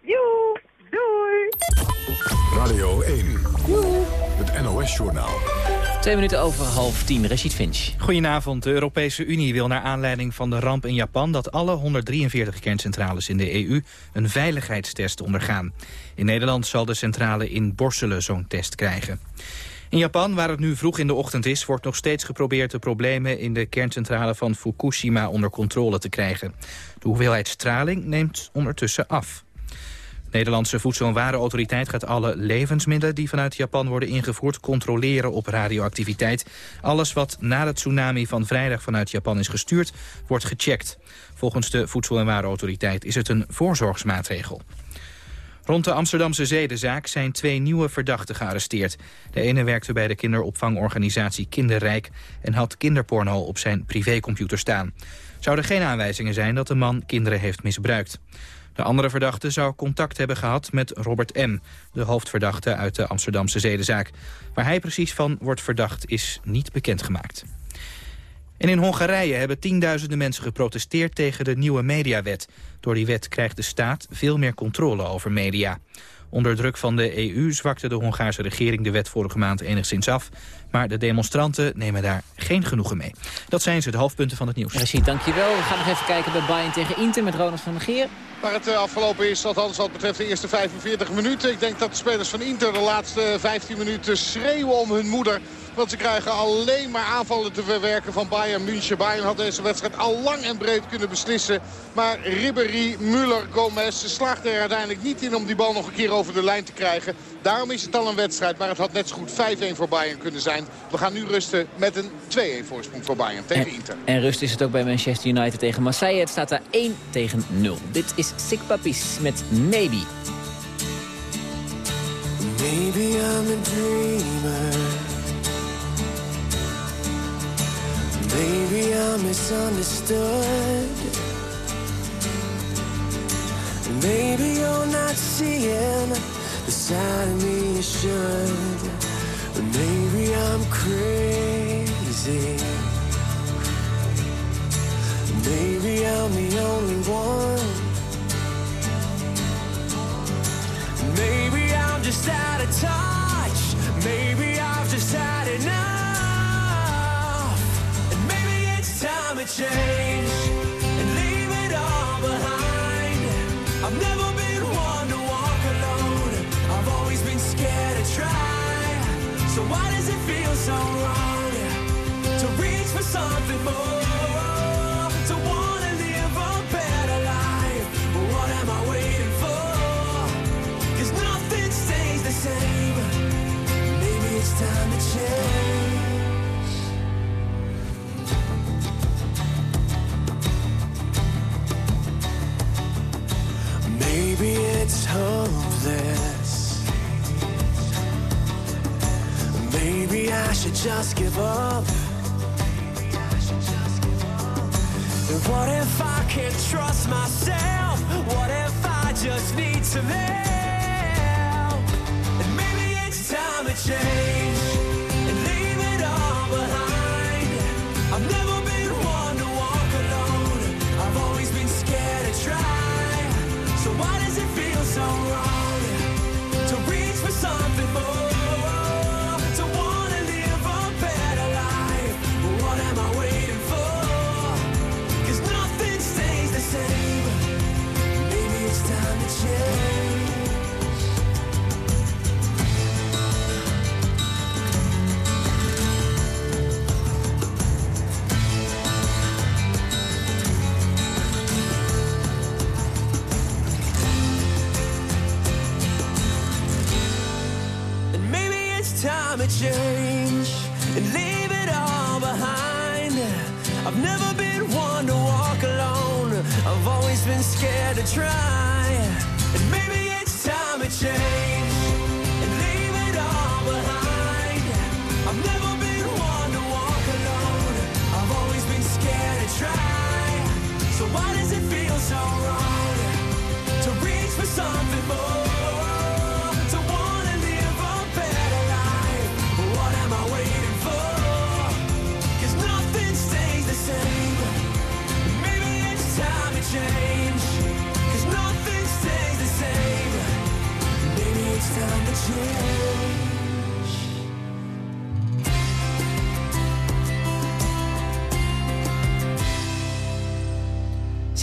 Joe, doei! Radio 1. Het NOS-journaal. Twee minuten over half tien. Rashid Finch. Goedenavond. De Europese Unie wil naar aanleiding van de ramp in Japan... dat alle 143 kerncentrales in de EU een veiligheidstest ondergaan. In Nederland zal de centrale in Borselen zo'n test krijgen. In Japan, waar het nu vroeg in de ochtend is... wordt nog steeds geprobeerd de problemen in de kerncentrale van Fukushima onder controle te krijgen. De hoeveelheid straling neemt ondertussen af. De Nederlandse Voedsel- en Warenautoriteit gaat alle levensmiddelen die vanuit Japan worden ingevoerd controleren op radioactiviteit. Alles wat na het tsunami van vrijdag vanuit Japan is gestuurd, wordt gecheckt. Volgens de Voedsel- en Warenautoriteit is het een voorzorgsmaatregel. Rond de Amsterdamse zedenzaak zijn twee nieuwe verdachten gearresteerd. De ene werkte bij de kinderopvangorganisatie Kinderrijk... en had kinderporno op zijn privécomputer staan. Zouden geen aanwijzingen zijn dat de man kinderen heeft misbruikt. De andere verdachte zou contact hebben gehad met Robert M., de hoofdverdachte uit de Amsterdamse zedenzaak. Waar hij precies van wordt verdacht is niet bekendgemaakt. En in Hongarije hebben tienduizenden mensen geprotesteerd tegen de nieuwe mediawet. Door die wet krijgt de staat veel meer controle over media. Onder druk van de EU zwakte de Hongaarse regering de wet vorige maand enigszins af. Maar de demonstranten nemen daar geen genoegen mee. Dat zijn ze, de hoofdpunten van het nieuws. Rashid, dankjewel. We gaan nog even kijken bij Bayern tegen Inter met Ronald van der Geer. Waar het eh, afgelopen is, althans wat betreft de eerste 45 minuten. Ik denk dat de spelers van Inter de laatste 15 minuten schreeuwen om hun moeder. Want ze krijgen alleen maar aanvallen te verwerken van Bayern München. Bayern had deze wedstrijd al lang en breed kunnen beslissen. Maar Ribéry, Müller, Gomez slaagt er uiteindelijk niet in om die bal nog een keer over de lijn te krijgen. Daarom is het al een wedstrijd, maar het had net zo goed 5-1 voor Bayern kunnen zijn. We gaan nu rusten met een 2-1 voorsprong voor Bayern tegen Inter. En rust is het ook bij Manchester United tegen Marseille. Het staat daar 1 tegen 0. Dit is Sick Papis met Maybe. Maybe I'm a dreamer. Maybe I'm misunderstood. Maybe you're not seeing the side of me you should. Maybe I'm crazy. Maybe I'm the only one. Maybe I'm just out of touch. Maybe I've just had change and leave it all behind. I've never been one to walk alone. I've always been scared to try. So why does it feel so wrong to reach for something more? To wanna live a better life. What am I waiting for? Cause nothing stays the same. Maybe it's time to change. Maybe it's hopeless. Maybe I should just give up. What if I can't trust myself? What if I just need some help? And maybe it's time to change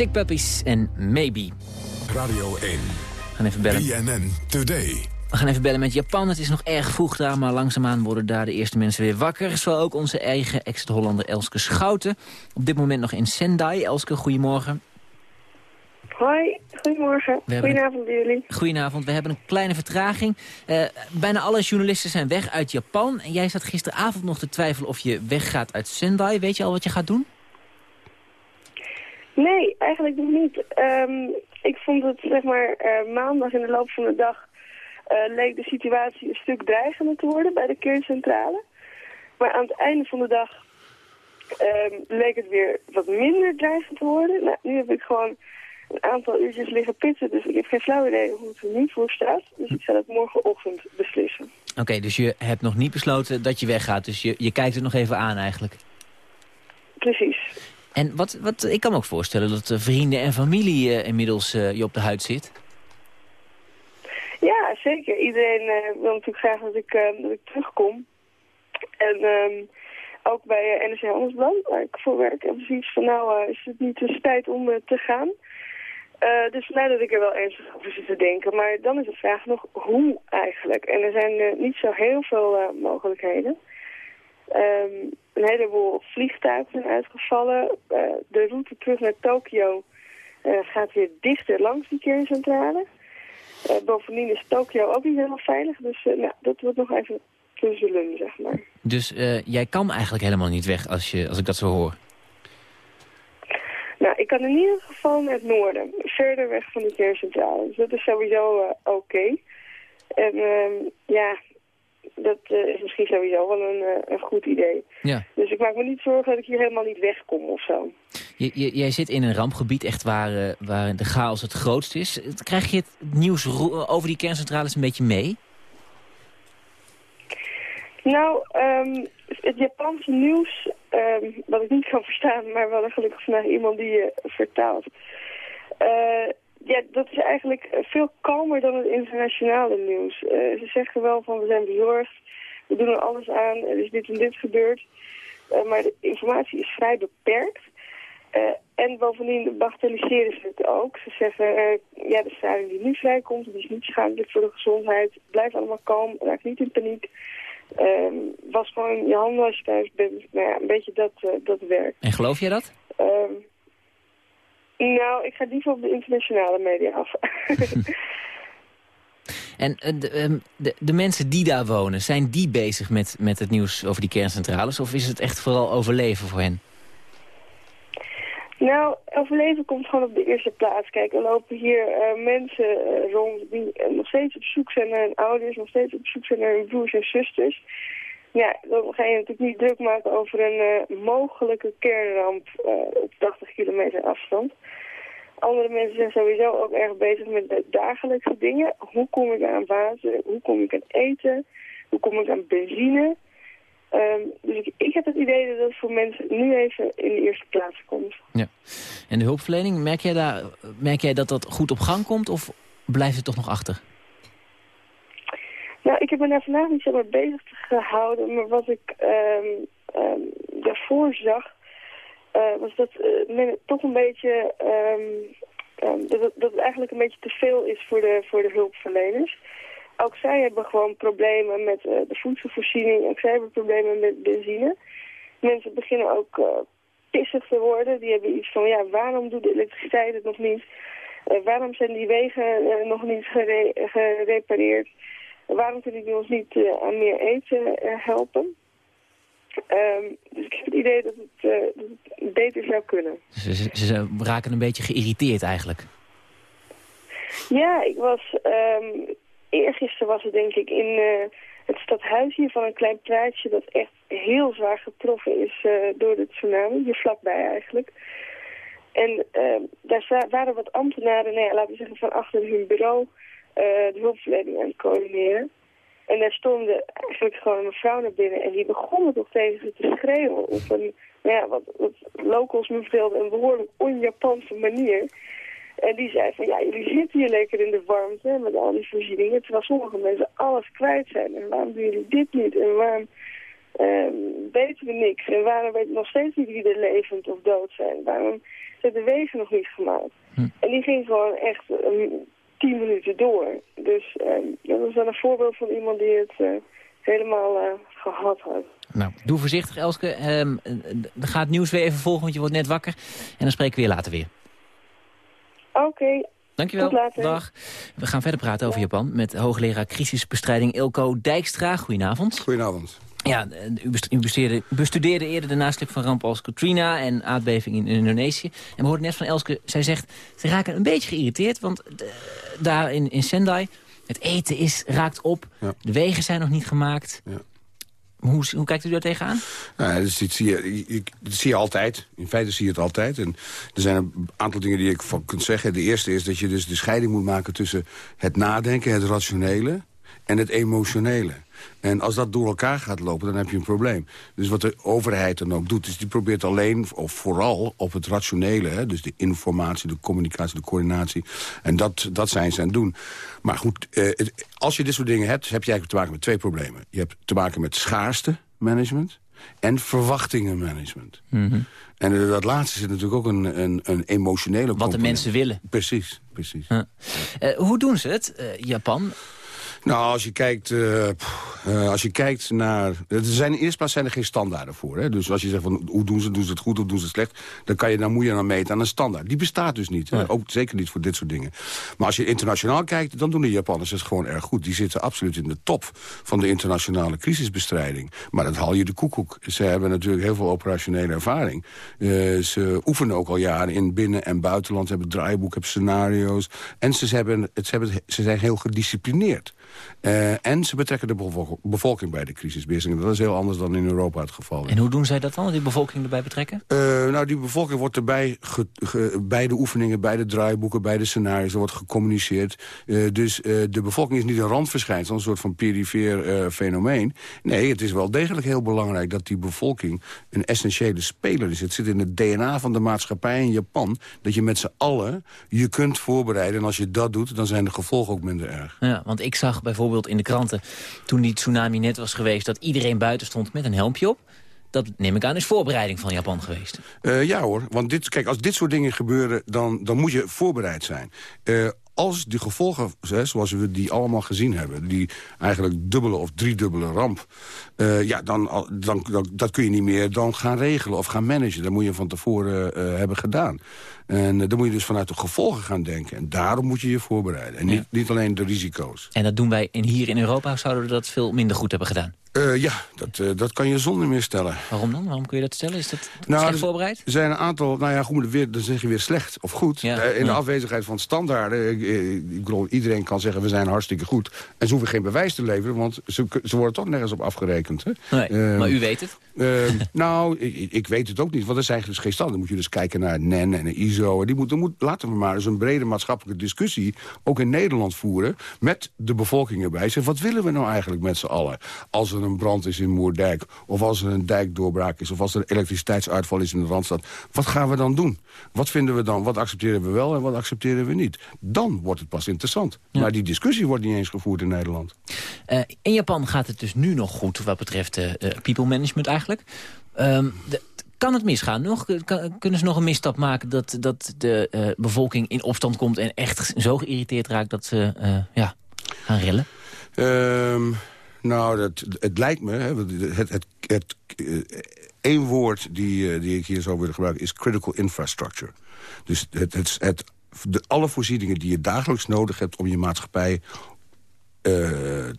Sick Puppies en Maybe. Radio 1. We gaan even bellen. BNN Today. We gaan even bellen met Japan. Het is nog erg vroeg daar, maar langzaamaan worden daar de eerste mensen weer wakker. Zo ook onze eigen ex-Hollander Elske Schouten. Op dit moment nog in Sendai. Elske, goedemorgen. Hoi, goedemorgen. We Goedenavond jullie. Goedenavond, we hebben een kleine vertraging. Eh, bijna alle journalisten zijn weg uit Japan. En jij zat gisteravond nog te twijfelen of je weggaat uit Sendai. Weet je al wat je gaat doen? Nee, eigenlijk nog niet. Ehm, ik vond het zeg maar eh, maandag in de loop van de dag eh, leek de situatie een stuk dreigender te worden bij de kerncentrale. Maar aan het einde van de dag ehm, leek het weer wat minder dreigend te worden. Nou, nu heb ik gewoon een aantal uurtjes liggen pitten, dus ik heb geen flauw idee hoe het er nu voor staat. Dus ik zal het morgenochtend beslissen. Oké, dus je hebt nog niet besloten dat je weggaat. Dus je, je kijkt het nog even aan eigenlijk. Precies. En wat, wat, ik kan me ook voorstellen dat eh, vrienden en familie eh, inmiddels eh, je op de huid zit. Ja, zeker. Iedereen wil natuurlijk graag dat ik, dat ik terugkom. En ehm, ook bij NRC Handelsblad, waar ik voor werk, ik zoiets van nou is het niet eens tijd om te gaan. Dus vandaar dat ik er wel eens over zit te denken. Maar dan is de vraag nog hoe eigenlijk. En er zijn niet zo heel veel mogelijkheden. Ehm, een heleboel vliegtuigen zijn uitgevallen. Eh, de route terug naar Tokio eh, gaat weer dichter langs die kerncentrale. Eh, bovendien is Tokio ook niet helemaal veilig. Dus nou, dat wordt nog even puzzelen, zeg maar. Dus jij kan eigenlijk helemaal niet weg als, je, als ik dat zo hoor? Nou, ik kan in ieder geval naar het noorden. Verder weg van de kerncentrale. Dus dat is sowieso oké. En ehm, ja, dat uh, is misschien sowieso wel een, uh, een goed idee. Ja. Dus ik maak me niet zorgen dat ik hier helemaal niet wegkom of zo. Jij zit in een rampgebied echt waar, uh, waar de chaos het grootst is. Krijg je het nieuws over die kerncentrales een beetje mee? Nou, um, het Japanse nieuws, um, wat ik niet kan verstaan, maar wel gelukkig vandaag iemand die je vertaalt. Ja, dat is eigenlijk veel kalmer dan het internationale nieuws. Uh, ze zeggen wel van we zijn bezorgd, we doen er alles aan, er is dit en dit gebeurd. Uh, maar de informatie is vrij beperkt. Uh, en bovendien bagatelliseren ze het ook. Ze zeggen, ja, de straling die nu vrijkomt, die is niet schadelijk voor de gezondheid. Blijf allemaal kalm, raak niet in paniek. Ehm, was gewoon je handen als je thuis bent. Nou ja, een beetje dat, dat werkt. En geloof jij dat? Ehm, nou, ik ga liever op de internationale media af. en de, um, de, de, mensen die daar wonen, zijn die bezig met, met het nieuws over die kerncentrales? Of is het echt vooral overleven voor hen? Nou, overleven komt gewoon op de eerste plaats. Kijk, er lopen hier uh, mensen uh, rond die nog steeds op zoek zijn naar hun ouders, nog steeds op zoek zijn naar hun broers en zusters. Ja, dan ga je natuurlijk niet druk maken over een uh, mogelijke kernramp uh, op 80 kilometer afstand. Andere mensen zijn sowieso ook erg bezig met de dagelijkse dingen. Hoe kom ik aan water? Hoe kom ik aan eten? Hoe kom ik aan benzine? Um, dus ik, ik, heb het idee dat het voor mensen nu even in de eerste plaats komt. Ja. En de hulpverlening, merk jij, daar, merk jij dat dat goed op gang komt of blijft het toch nog achter? Nou, ik heb me daar vandaag niet zo bezig gehouden, maar wat ik um, um, daarvoor zag, uh, was dat uh, men toch een beetje, um, dat, dat het eigenlijk een beetje te veel is voor de, voor de hulpverleners. Ook zij hebben gewoon problemen met uh, de voedselvoorziening, ook zij hebben problemen met benzine. Mensen beginnen ook pissig te worden, die hebben iets van, ja, waarom doet de elektriciteit het nog niet? waarom zijn die wegen nog niet gere gerepareerd? Waarom kunnen die ons niet uh, aan meer eten uh, helpen? Um, dus ik heb het idee dat het, uh, dat het beter zou kunnen. Ze, ze, ze, raken een beetje geïrriteerd eigenlijk. Ja, ik was... Um, eergisteren was het denk ik in het stadhuis hier van een klein plaatsje... dat echt heel zwaar getroffen is door de tsunami. Hier vlakbij eigenlijk. En daar waren wat ambtenaren, nou ja, laten we zeggen, van achter hun bureau de hulpverlening aan het coördineren. En daar stonden eigenlijk gewoon een mevrouw naar binnen en die begonnen toch tegen ze te schreeuwen op een, nou ja, wat, wat locals me vertelden, een behoorlijk on-Japanse manier. En die zei van, ja, jullie zitten hier lekker in de warmte met al die voorzieningen, terwijl sommige mensen alles kwijt zijn. En waarom doen jullie dit niet? En waarom um, weten we niks? En waarom weten we nog steeds niet wie er levend of dood zijn? Waarom zijn de wegen nog niet gemaakt? Hm. En die ging gewoon echt um, tien minuten door. Dus uh, dat was wel een voorbeeld van iemand die het uh, helemaal uh, gehad had. Nou, doe voorzichtig Elske. Um, dan gaat het nieuws weer even volgen, want je wordt net wakker. En dan spreken we weer later weer. Oké. Okay. Dankjewel. Tot later. Dag. We gaan verder praten over Japan met hoogleraar crisisbestrijding Ilko Dijkstra. Goedenavond. Goedenavond. Ja, u bestudeerde, bestudeerde eerder de nasleep van rampen als Katrina en aardbeving in Indonesië. En we hoorden net van Elske, zij zegt, ze raken een beetje geïrriteerd, want de, daar in, in Sendai, het eten is, raakt op, ja. de wegen zijn nog niet gemaakt. Ja. Hoe, hoe kijkt u daar tegenaan? Nou, dus dit zie je, dat zie je altijd. In feite zie je het altijd. En er zijn een aantal dingen die ik van kunt zeggen. De eerste is dat je dus de scheiding moet maken tussen het nadenken, het rationele en het emotionele. En als dat door elkaar gaat lopen, dan heb je een probleem. Dus wat de overheid dan ook doet, is die probeert alleen, of vooral op het rationele... Hè, dus de informatie, de communicatie, de coördinatie... en dat, dat zijn ze aan het doen. Maar goed, eh, het, als je dit soort dingen hebt, heb je eigenlijk te maken met twee problemen. Je hebt te maken met schaarste management en verwachtingenmanagement. Mm -hmm. En uh, dat laatste zit natuurlijk ook een, een, een emotionele Wat de mensen willen. Precies, precies. Uh, hoe doen ze het, Japan? Nou, als je kijkt, eh, eh, als je kijkt naar... Er zijn, in de eerste plaats zijn er geen standaarden voor. Hè? Dus als je zegt van hoe doen ze, doen ze het goed of doen ze het slecht... dan, kan je, dan moet je dan meten aan een standaard. Die bestaat dus niet. hè. Ook zeker niet voor dit soort dingen. Maar als je internationaal kijkt, dan doen de Japanners het gewoon erg goed. Die zitten absoluut in de top van de internationale crisisbestrijding. Maar dat haal je de koekoek. Ze hebben natuurlijk heel veel operationele ervaring. Eh, ze oefenen ook al jaren in binnen- en buitenland. Ze hebben draaiboek, hebben scenario's. En ze, hebben, het, ze, hebben, ze zijn heel gedisciplineerd. Eh, en ze betrekken de bevolk- bevolking bij de crisisbeheersing. Dat is heel anders dan in Europa het geval is. En hoe doen zij dat dan, die bevolking erbij betrekken? Eh, nou, die bevolking wordt erbij, ge, ge- bij de oefeningen, bij de draaiboeken, bij de scenario's, er wordt gecommuniceerd. Eh, dus de bevolking is niet een randverschijnsel, een soort van perifeer fenomeen. Nee, het is wel degelijk heel belangrijk dat die bevolking een essentiële speler is. Het zit in het DNA van de maatschappij in Japan, dat je met z'n allen je kunt voorbereiden. En als je dat doet, dan zijn de gevolgen ook minder erg. Ja, want ik zag bijvoorbeeld in de kranten, toen die tsunami net was geweest... dat iedereen buiten stond met een helmpje op. Dat neem ik aan is voorbereiding van Japan geweest. Eh, ja hoor, want dit, kijk, als dit soort dingen gebeuren, dan, dan moet je voorbereid zijn. Eh, als die gevolgen, zoals we die allemaal gezien hebben... die eigenlijk dubbele of driedubbele ramp... eh, ja, dan, dan, dat kun je niet meer dan gaan regelen of gaan managen. Dat moet je van tevoren hebben gedaan. En eh, dan moet je dus vanuit de gevolgen gaan denken. En daarom moet je je voorbereiden. En niet, niet alleen de risico's. En dat doen wij en hier in Europa zouden we dat veel minder goed hebben gedaan. Eh, ja, dat, eh, dat kan je zonder meer stellen. Waarom dan? Waarom kun je dat stellen? Is dat Nou, slecht er- voorbereid? Er zijn een aantal, nou ja, goed, weer, dan zeg je weer slecht of goed. Ja, in de afwezigheid van standaarden. Ik, bedoel, iedereen kan zeggen, we zijn hartstikke goed. En ze hoeven geen bewijs te leveren, want ze, ze worden toch nergens op afgerekend. Hè? Nee, Eh, maar u weet het. eh, nou, ik, ik weet het ook niet, want er zijn dus geen standaarden. Dan moet je dus kijken naar NEN en de ISO. En die moet, moet, laten we maar eens een brede maatschappelijke discussie... ook in Nederland voeren, met de bevolking erbij. Zeg, wat willen we nou eigenlijk met z'n allen? Als er een brand is in Moerdijk, of als er een dijkdoorbraak is... of als er een elektriciteitsuitval is in de Randstad. Wat gaan we dan doen? Wat vinden we dan? Wat accepteren we wel en wat accepteren we niet? Dan wordt het pas interessant. Maar die discussie wordt niet eens gevoerd in Nederland. Eh, in Japan gaat het dus nu nog goed wat betreft eh, eh, people management eigenlijk. Ehm, de- kan het misgaan? Nog, kunnen ze nog een misstap maken dat, dat de eh, bevolking in opstand komt... en echt zo geïrriteerd raakt dat ze eh, ja, gaan rillen? Ehm, nou, dat, het lijkt me... Hè, het, het, het, eh, één woord die, die ik hier zou willen gebruiken is critical infrastructure. Dus het, het, het, de, alle voorzieningen die je dagelijks nodig hebt om je maatschappij eh,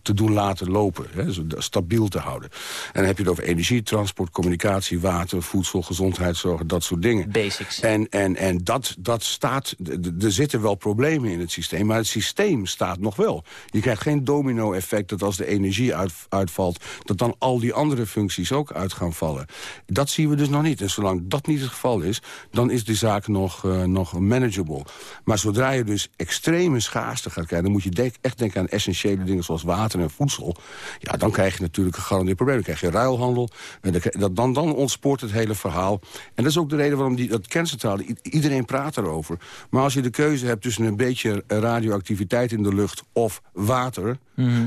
te doen laten lopen. Hè, stabiel te houden. En dan heb je het over energie, transport, communicatie, water, voedsel, gezondheidszorg, dat soort dingen. Basics. En, en, en dat, dat staat, er zitten wel problemen in het systeem, maar het systeem staat nog wel. Je krijgt geen domino-effect dat als de energie uit, uitvalt, dat dan al die andere functies ook uit gaan vallen. Dat zien we dus nog niet. En zolang dat niet het geval is, dan is de zaak nog, eh, nog manageable. Maar zodra je dus extreme schaarste gaat krijgen, dan moet je denk- echt denken aan essentiële dingen zoals water en voedsel. Ja, dan krijg je natuurlijk een gegarandeerd probleem. Dan krijg je ruilhandel. En dan, dan, ontspoort het hele verhaal. En dat is ook de reden waarom die, dat kerncentrale... iedereen praat erover. Maar als je de keuze hebt tussen een beetje radioactiviteit in de lucht... of water,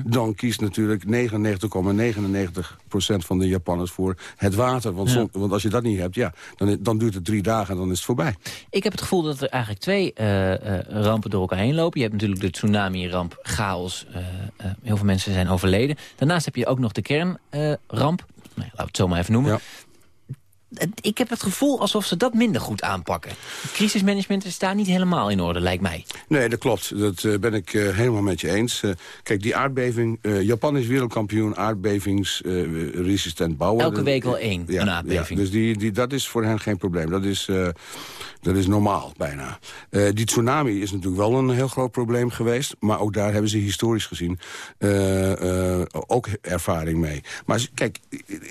dan kiest natuurlijk 99,99% van de Japanners voor het water. Want, Ja. want als je dat niet hebt, ja, dan, dan duurt het drie dagen en dan is het voorbij. Ik heb het gevoel dat er eigenlijk twee eh, eh, rampen door elkaar heen lopen. Je hebt natuurlijk de tsunami-ramp, chaos. eh, heel veel mensen zijn overleden. Daarnaast heb je ook nog de kernramp. nou, ja, laten we het zo maar even noemen. Het- Ik heb het gevoel alsof ze dat minder goed aanpakken. Crisismanagement is daar niet helemaal in orde, lijkt mij. Nee, dat klopt. Dat eh, ben ik eh, helemaal met je eens. Eh, kijk, die aardbeving... Japan is wereldkampioen aardbevingsresistent bouwen. Elke week wel één, Ja, een aardbeving. ja, dus die, die, dat is voor hen geen probleem. Dat is, dat is normaal, bijna. Die tsunami is natuurlijk wel een heel groot probleem geweest. Maar ook daar hebben ze historisch gezien ook ervaring mee. Maar kijk,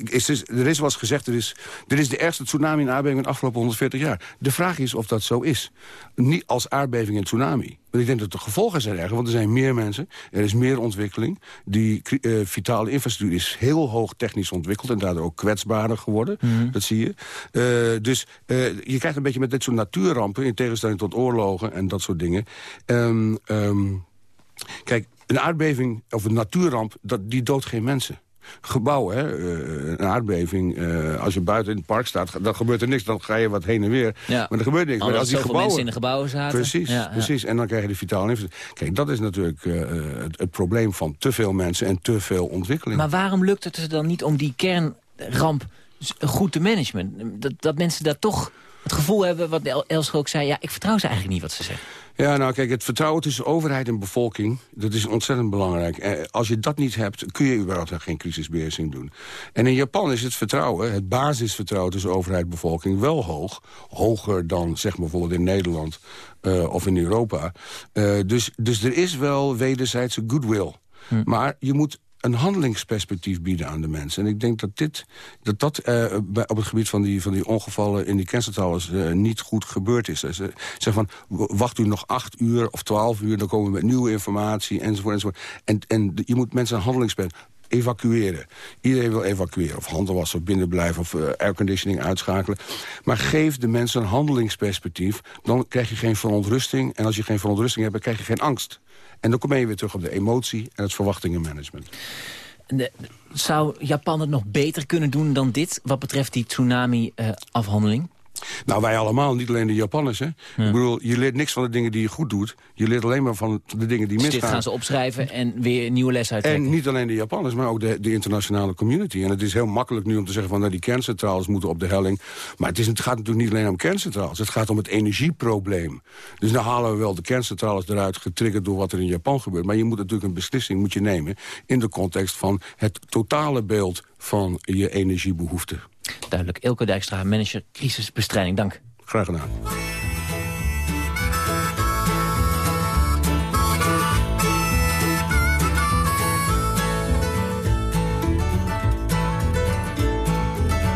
is, is, er is wel eens gezegd... Er is, er is de ergste tsunami en aardbeving in de afgelopen 140 jaar. De vraag is of dat zo is. Niet als aardbeving en tsunami. Want ik denk dat de gevolgen zijn erger, want er zijn meer mensen. Er is meer ontwikkeling. Die eh, vitale infrastructuur is heel hoog technisch ontwikkeld... en daardoor ook kwetsbaarder geworden. Mhm. Dat zie je. Eh, dus eh, je krijgt een beetje met dit soort natuurrampen... in tegenstelling tot oorlogen en dat soort dingen... Ehm, ehm, kijk, een aardbeving of een natuurramp, dat, die doodt geen mensen. Gebouw, hè, eh, een aardbeving. eh, als je buiten in het park staat, dan gebeurt er niks. Dan ga je wat heen en weer. Ja. Maar er gebeurt niks. Maar als die gebouwen, mensen in de gebouwen zaten. Precies, Ja, precies. En dan krijg je de vitale. Kijk, dat is natuurlijk eh, het, het probleem van te veel mensen en te veel ontwikkeling. Maar waarom lukt het er dan niet om die kernramp goed te managen? Dat, dat mensen daar toch het gevoel hebben, wat El- Elske ook zei... ja, ik vertrouw ze eigenlijk niet wat ze zeggen. Ja, nou kijk, het vertrouwen tussen overheid en bevolking... dat is ontzettend belangrijk. Eh, als je dat niet hebt, kun je überhaupt geen crisisbeheersing doen. En in Japan is het vertrouwen, het basisvertrouwen... tussen overheid en bevolking wel hoog. Hoger dan, zeg maar, bijvoorbeeld in Nederland eh, of in Europa. Eh, dus, dus er is wel wederzijdse goodwill. Maar je moet een handelingsperspectief bieden aan de mensen. En ik denk dat dit, dat, dat eh, op het gebied van die, van die ongevallen in die cancertowers eh, niet goed gebeurd is. Ze zeggen van, wacht u nog acht uur of twaalf uur, dan komen we met nieuwe informatie, enzovoort, enzovoort. En, en je moet mensen een handelingsperspectief evacueren. Iedereen wil evacueren. Of handen wassen, of binnen blijven, of eh, airconditioning uitschakelen. Maar geef de mensen een handelingsperspectief. Dan krijg je geen verontrusting. En als je geen verontrusting hebt, dan krijg je geen angst. En dan kom je weer terug op de emotie en het verwachtingenmanagement. Zou Japan het nog beter kunnen doen dan dit... wat betreft die tsunami-afhandeling? Nou, wij allemaal, niet alleen de Japanners. Hè? Ik bedoel, je leert niks van de dingen die je goed doet. Je leert alleen maar van de dingen die dus dit misgaan. gaan ze opschrijven en weer een nieuwe les uittrekken? En niet alleen de Japanners, maar ook de, de internationale community. En het is heel makkelijk nu om te zeggen van nou, die kerncentrales moeten op de helling. Maar het, is, het gaat natuurlijk niet alleen om kerncentrales. Het gaat om het energieprobleem. Dus dan halen we wel de kerncentrales eruit, getriggerd door wat er in Japan gebeurt. Maar je moet natuurlijk een beslissing moet je nemen in de context van het totale beeld van je energiebehoeften. Duidelijk. Elke Dijkstra, manager crisisbestrijding. Dank. Graag gedaan.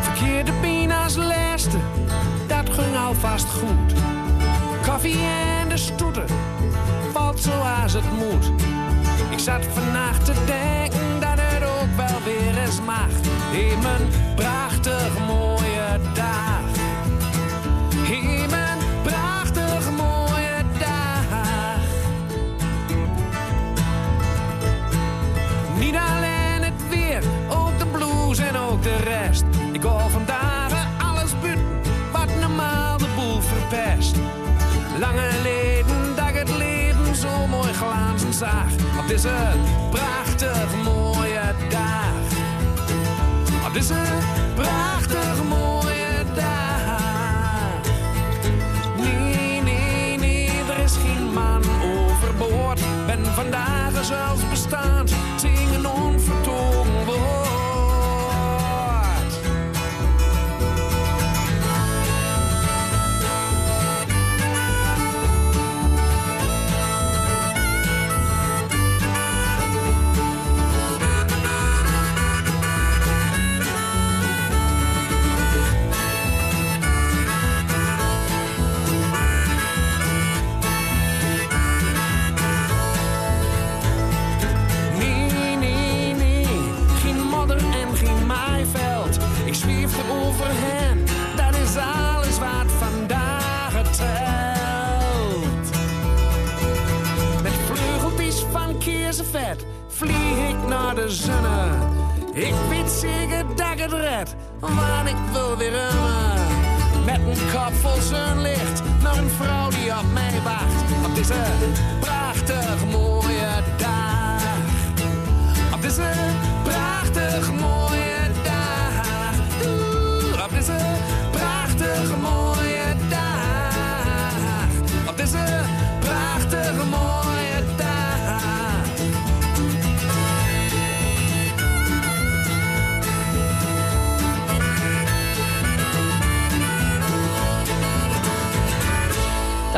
Verkeerde pina's laatste, dat ging alvast goed. Koffie en de stoeten, valt zoals het moet. Ik zat vannacht te denken dat het ook wel weer eens mag. Op Ik weet zeker dat ik het red, want ik wil weer remmen. Met een kop vol zonlicht naar een vrouw die op mij wacht. Op deze prachtig mooie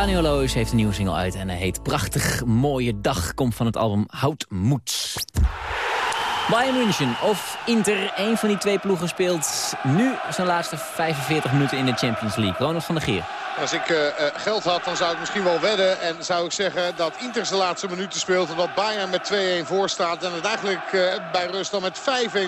Daniel Loos heeft een nieuwe single uit en hij heet Prachtig Mooie Dag. Komt van het album Hout Moed. Bayern München of Inter, een van die twee ploegen speelt nu zijn laatste 45 minuten in de Champions League. Ronald van der Geer. Als ik uh, geld had, dan zou ik misschien wel wedden. En zou ik zeggen dat Inter zijn laatste minuten speelt. En dat Bayern met 2-1 voor staat. En het eigenlijk uh, bij rust dan met 5-1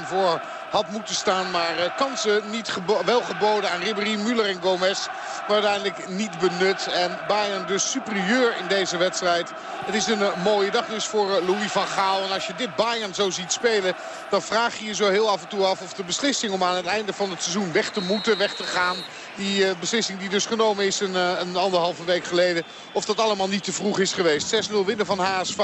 voor had moeten staan. Maar kansen niet wel geboden aan Ribéry, Müller en Gomez. Maar uiteindelijk niet benut. En Bayern dus superieur in deze wedstrijd. Het is een mooie dag dus voor Louis van Gaal. En als je dit Bayern zo ziet spelen... dan vraag je je zo heel af en toe af of de beslissing om aan het einde van het seizoen weg te moeten, weg te gaan... Die uh, beslissing die dus genomen is een, uh, een anderhalve week geleden. Of dat allemaal niet te vroeg is geweest. 6-0 winnen van HSV.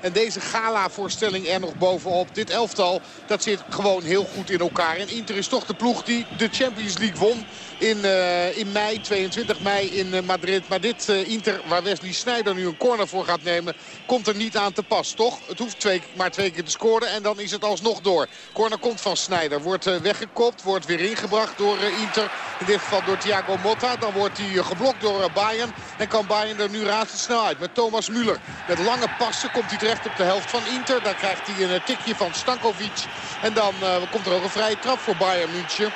En deze gala-voorstelling er nog bovenop. Dit elftal, dat zit gewoon heel goed in elkaar. En Inter is toch de ploeg die de Champions League won in, uh, in mei, 22 mei in Madrid. Maar dit Inter, waar Wesley Sneijder nu een corner voor gaat nemen, komt er niet aan te pas. Toch? Het hoeft twee, maar twee keer te scoren en dan is het alsnog door. Corner komt van Sneijder, wordt weggekopt, wordt weer ingebracht door Inter. In dit geval door Thiago Motta. Dan wordt hij geblokt door Bayern. En kan Bayern er nu razendsnel uit met Thomas Müller. Met lange passen komt hij terecht op de helft van Inter. Dan krijgt hij een tikje van Stankovic. En dan komt er ook een vrije trap voor Bayern München.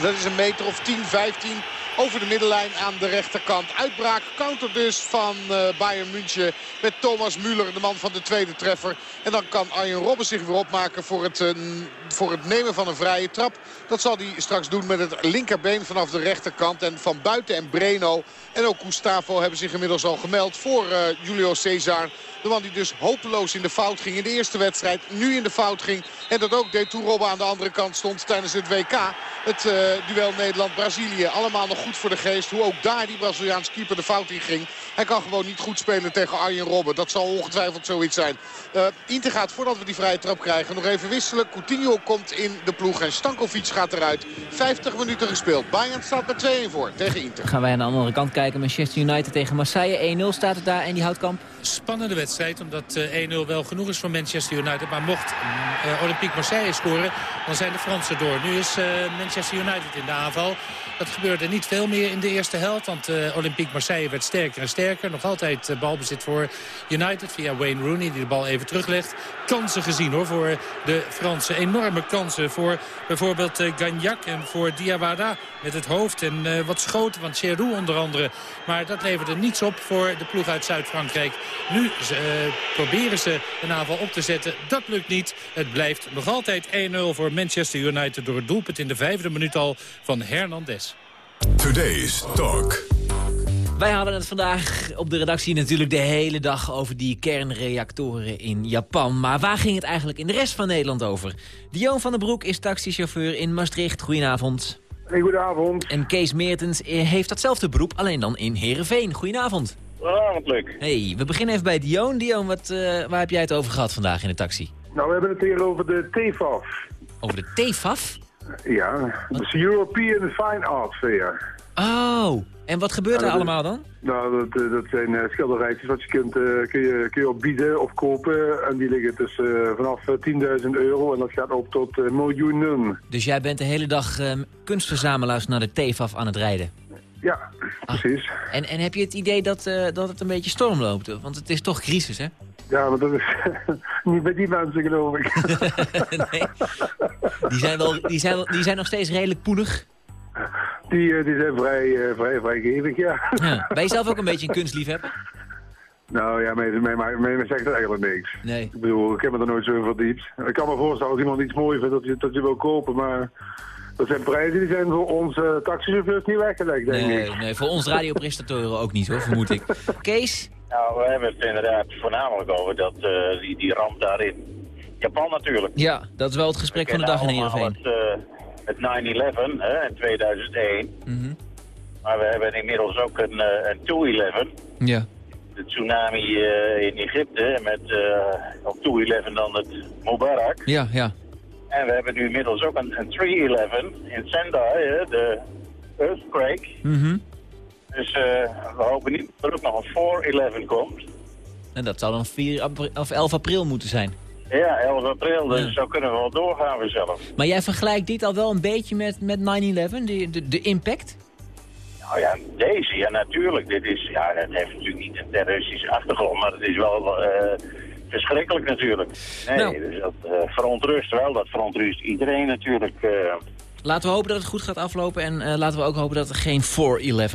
Dat is een meter of 10, 15 over de middenlijn aan de rechterkant. Uitbraak, counter dus van Bayern München met Thomas Müller, de man van de tweede treffer. En dan kan Arjen Robben zich weer opmaken voor het, voor het nemen van een vrije trap. Dat zal hij straks doen met het linkerbeen vanaf de rechterkant. En van buiten en Breno en ook Gustavo hebben zich inmiddels al gemeld voor uh, Julio Cesar. De man die dus hopeloos in de fout ging in de eerste wedstrijd. Nu in de fout ging. En dat ook deed toen Robben aan de andere kant stond tijdens het WK. Het uh, duel Nederland-Brazilië. Allemaal nog goed voor de geest. Hoe ook daar die Braziliaanse keeper de fout in ging. Hij kan gewoon niet goed spelen tegen Arjen Robben. Dat zal ongetwijfeld zoiets zijn. Uh, Inter gaat voordat we die vrije trap krijgen nog even wisselen. Coutinho komt in de ploeg en Stankovic gaat eruit. 50 minuten gespeeld. Bayern staat met 2-1 voor tegen Inter. Gaan wij aan de andere kant kijken. Manchester United tegen Marseille. 1-0 staat het daar en die houtkamp. Spannende wedstrijd omdat uh, 1-0 wel genoeg is voor Manchester United. Maar mocht uh, Olympique Marseille scoren, dan zijn de Fransen door. Nu is uh, Manchester United in de aanval. Dat gebeurde niet veel meer in de eerste helft. Want Olympique Marseille werd sterker en sterker. Nog altijd balbezit voor United via Wayne Rooney die de bal even teruglegt. Kansen gezien hoor voor de Fransen. Enorme kansen voor bijvoorbeeld Gagnac en voor Diawara met het hoofd. En wat schoten van Cherou onder andere. Maar dat leverde niets op voor de ploeg uit Zuid-Frankrijk. Nu proberen ze een aanval op te zetten. Dat lukt niet. Het blijft nog altijd 1-0 voor Manchester United door het doelpunt in de vijfde minuut al van Hernandez. Today's Talk. Wij hadden het vandaag op de redactie natuurlijk de hele dag over die kernreactoren in Japan. Maar waar ging het eigenlijk in de rest van Nederland over? Dion van den Broek is taxichauffeur in Maastricht. Goedenavond. Hey, goedenavond. En Kees Meertens heeft datzelfde beroep, alleen dan in Heerenveen. Goedenavond. Goedenavond. Hey, we beginnen even bij Dion. Dion, wat, uh, waar heb jij het over gehad vandaag in de taxi? Nou, we hebben het hier over de TFAF. Over de TFAF? Ja, dus European Fine Art Fair. Oh, en wat gebeurt er allemaal dan? Nou, dat, eh, dat zijn eh, schilderijtjes wat je kunt, eh, kun, je, kun je op bieden of kopen. En die liggen tussen eh, vanaf eh, 10.000 euro en dat gaat op tot eh, miljoenen. Dus jij bent de hele dag ehm, kunstverzamelaars naar de TFAF aan het rijden? Ja, precies. En, en heb je het idee dat, eh, dat het een beetje storm loopt? Want het is toch crisis, hè? Ja, maar dat is niet bij die mensen geloof ik. Die zijn, wel, die zijn, wel- die zijn nog steeds redelijk poelig. Die, eh, die zijn vrij, eh, vrij vrijgevig, ja. Ja. Ben je zelf ook een beetje een kunstliefhebber? Nou ja, mij, mij, mij, mij zegt het eigenlijk niks. Nee. Ik bedoel, ik heb me er nooit zo in verdiept. Ik kan me voorstellen als iemand iets mooi vindt dat je, dat je wil kopen, maar... Dat zijn prijzen die zijn voor onze taxichauffeurs niet weggelegd, denk Nee, ik. nee, voor ons radiopresentatoren ook niet, hoor, vermoed ik. Kees? Nou, we hebben het inderdaad voornamelijk over dat, eh, die, die ramp daar in Japan natuurlijk. Ja, dat is wel het gesprek van de dag in Heerenveen. Het, eh, het 9-11 hè, in 2001. Mhm. Maar we hebben inmiddels ook een, eh, een 2-11. Ja. De tsunami eh, in Egypte met eh, op 2-11 dan het Mubarak. Ja, ja. En we hebben nu inmiddels ook een, een 3-11 in Sendai, de earthquake. Mhm. Dus eh, we hopen niet dat er ook nog een 4-11 komt. En dat zou dan 4 april, of 11 april moeten zijn. Ja, 11 april, dus zo kunnen we wel doorgaan weer zelf. Maar jij vergelijkt dit al wel een beetje met, met 9-11, de, de, de impact? Nou ja, deze, ja natuurlijk. Dit is, ja, het heeft natuurlijk niet een terroristische achtergrond, maar het is wel eh, verschrikkelijk natuurlijk. Nee, Nou. dus dat eh, verontrust wel, dat verontrust iedereen natuurlijk. eh. Laten we hopen dat het goed gaat aflopen. En uh, laten we ook hopen dat er geen 4-11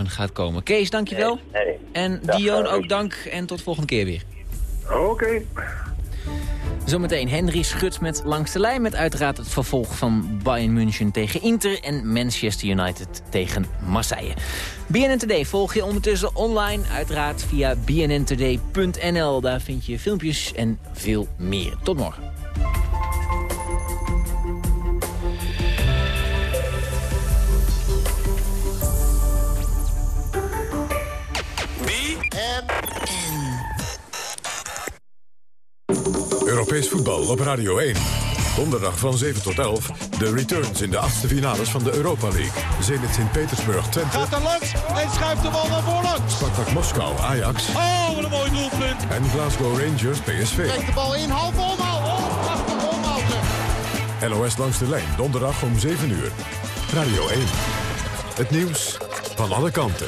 gaat komen. Kees, dankjewel. Nee, nee. En Dion ook dank. En tot volgende keer weer. Oké. Okay. Zometeen Henry Schut met Langs de Lijn... met uiteraard het vervolg van Bayern München tegen Inter... en Manchester United tegen Marseille. BNN Today volg je ondertussen online, uiteraard via bnntoday.nl. Daar vind je filmpjes en veel meer. Tot morgen. Europees voetbal op Radio 1. Donderdag van 7 tot 11. De returns in de achtste finales van de Europa League. Zenit Sint-Petersburg Twente. Gaat er langs en schuift de bal naar voorlangs. Spartak Moskou Ajax. Oh, wat een mooi doelpunt. En Glasgow Rangers PSV. Trekt de bal in, half omhaal. Oh, prachtig omhaal. LOS langs de lijn, donderdag om 7 uur. Radio 1. Het nieuws van alle kanten.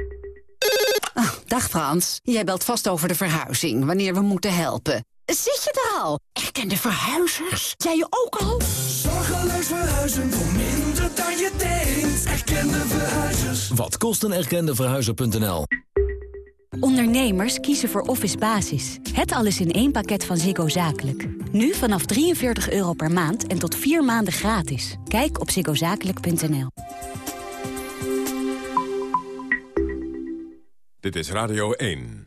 Dag Frans, jij belt vast over de verhuizing, wanneer we moeten helpen. Zit je er al? Erkende verhuizers? Jij je ook al? Zorgeloos verhuizen voor minder dan je denkt. Erkende verhuizers. Wat kost een erkende verhuizer.nl? Ondernemers kiezen voor Office Basis. Het alles in één pakket van Ziggo Zakelijk. Nu vanaf 43 euro per maand en tot vier maanden gratis. Kijk op ziggozakelijk.nl. Dit is Radio 1.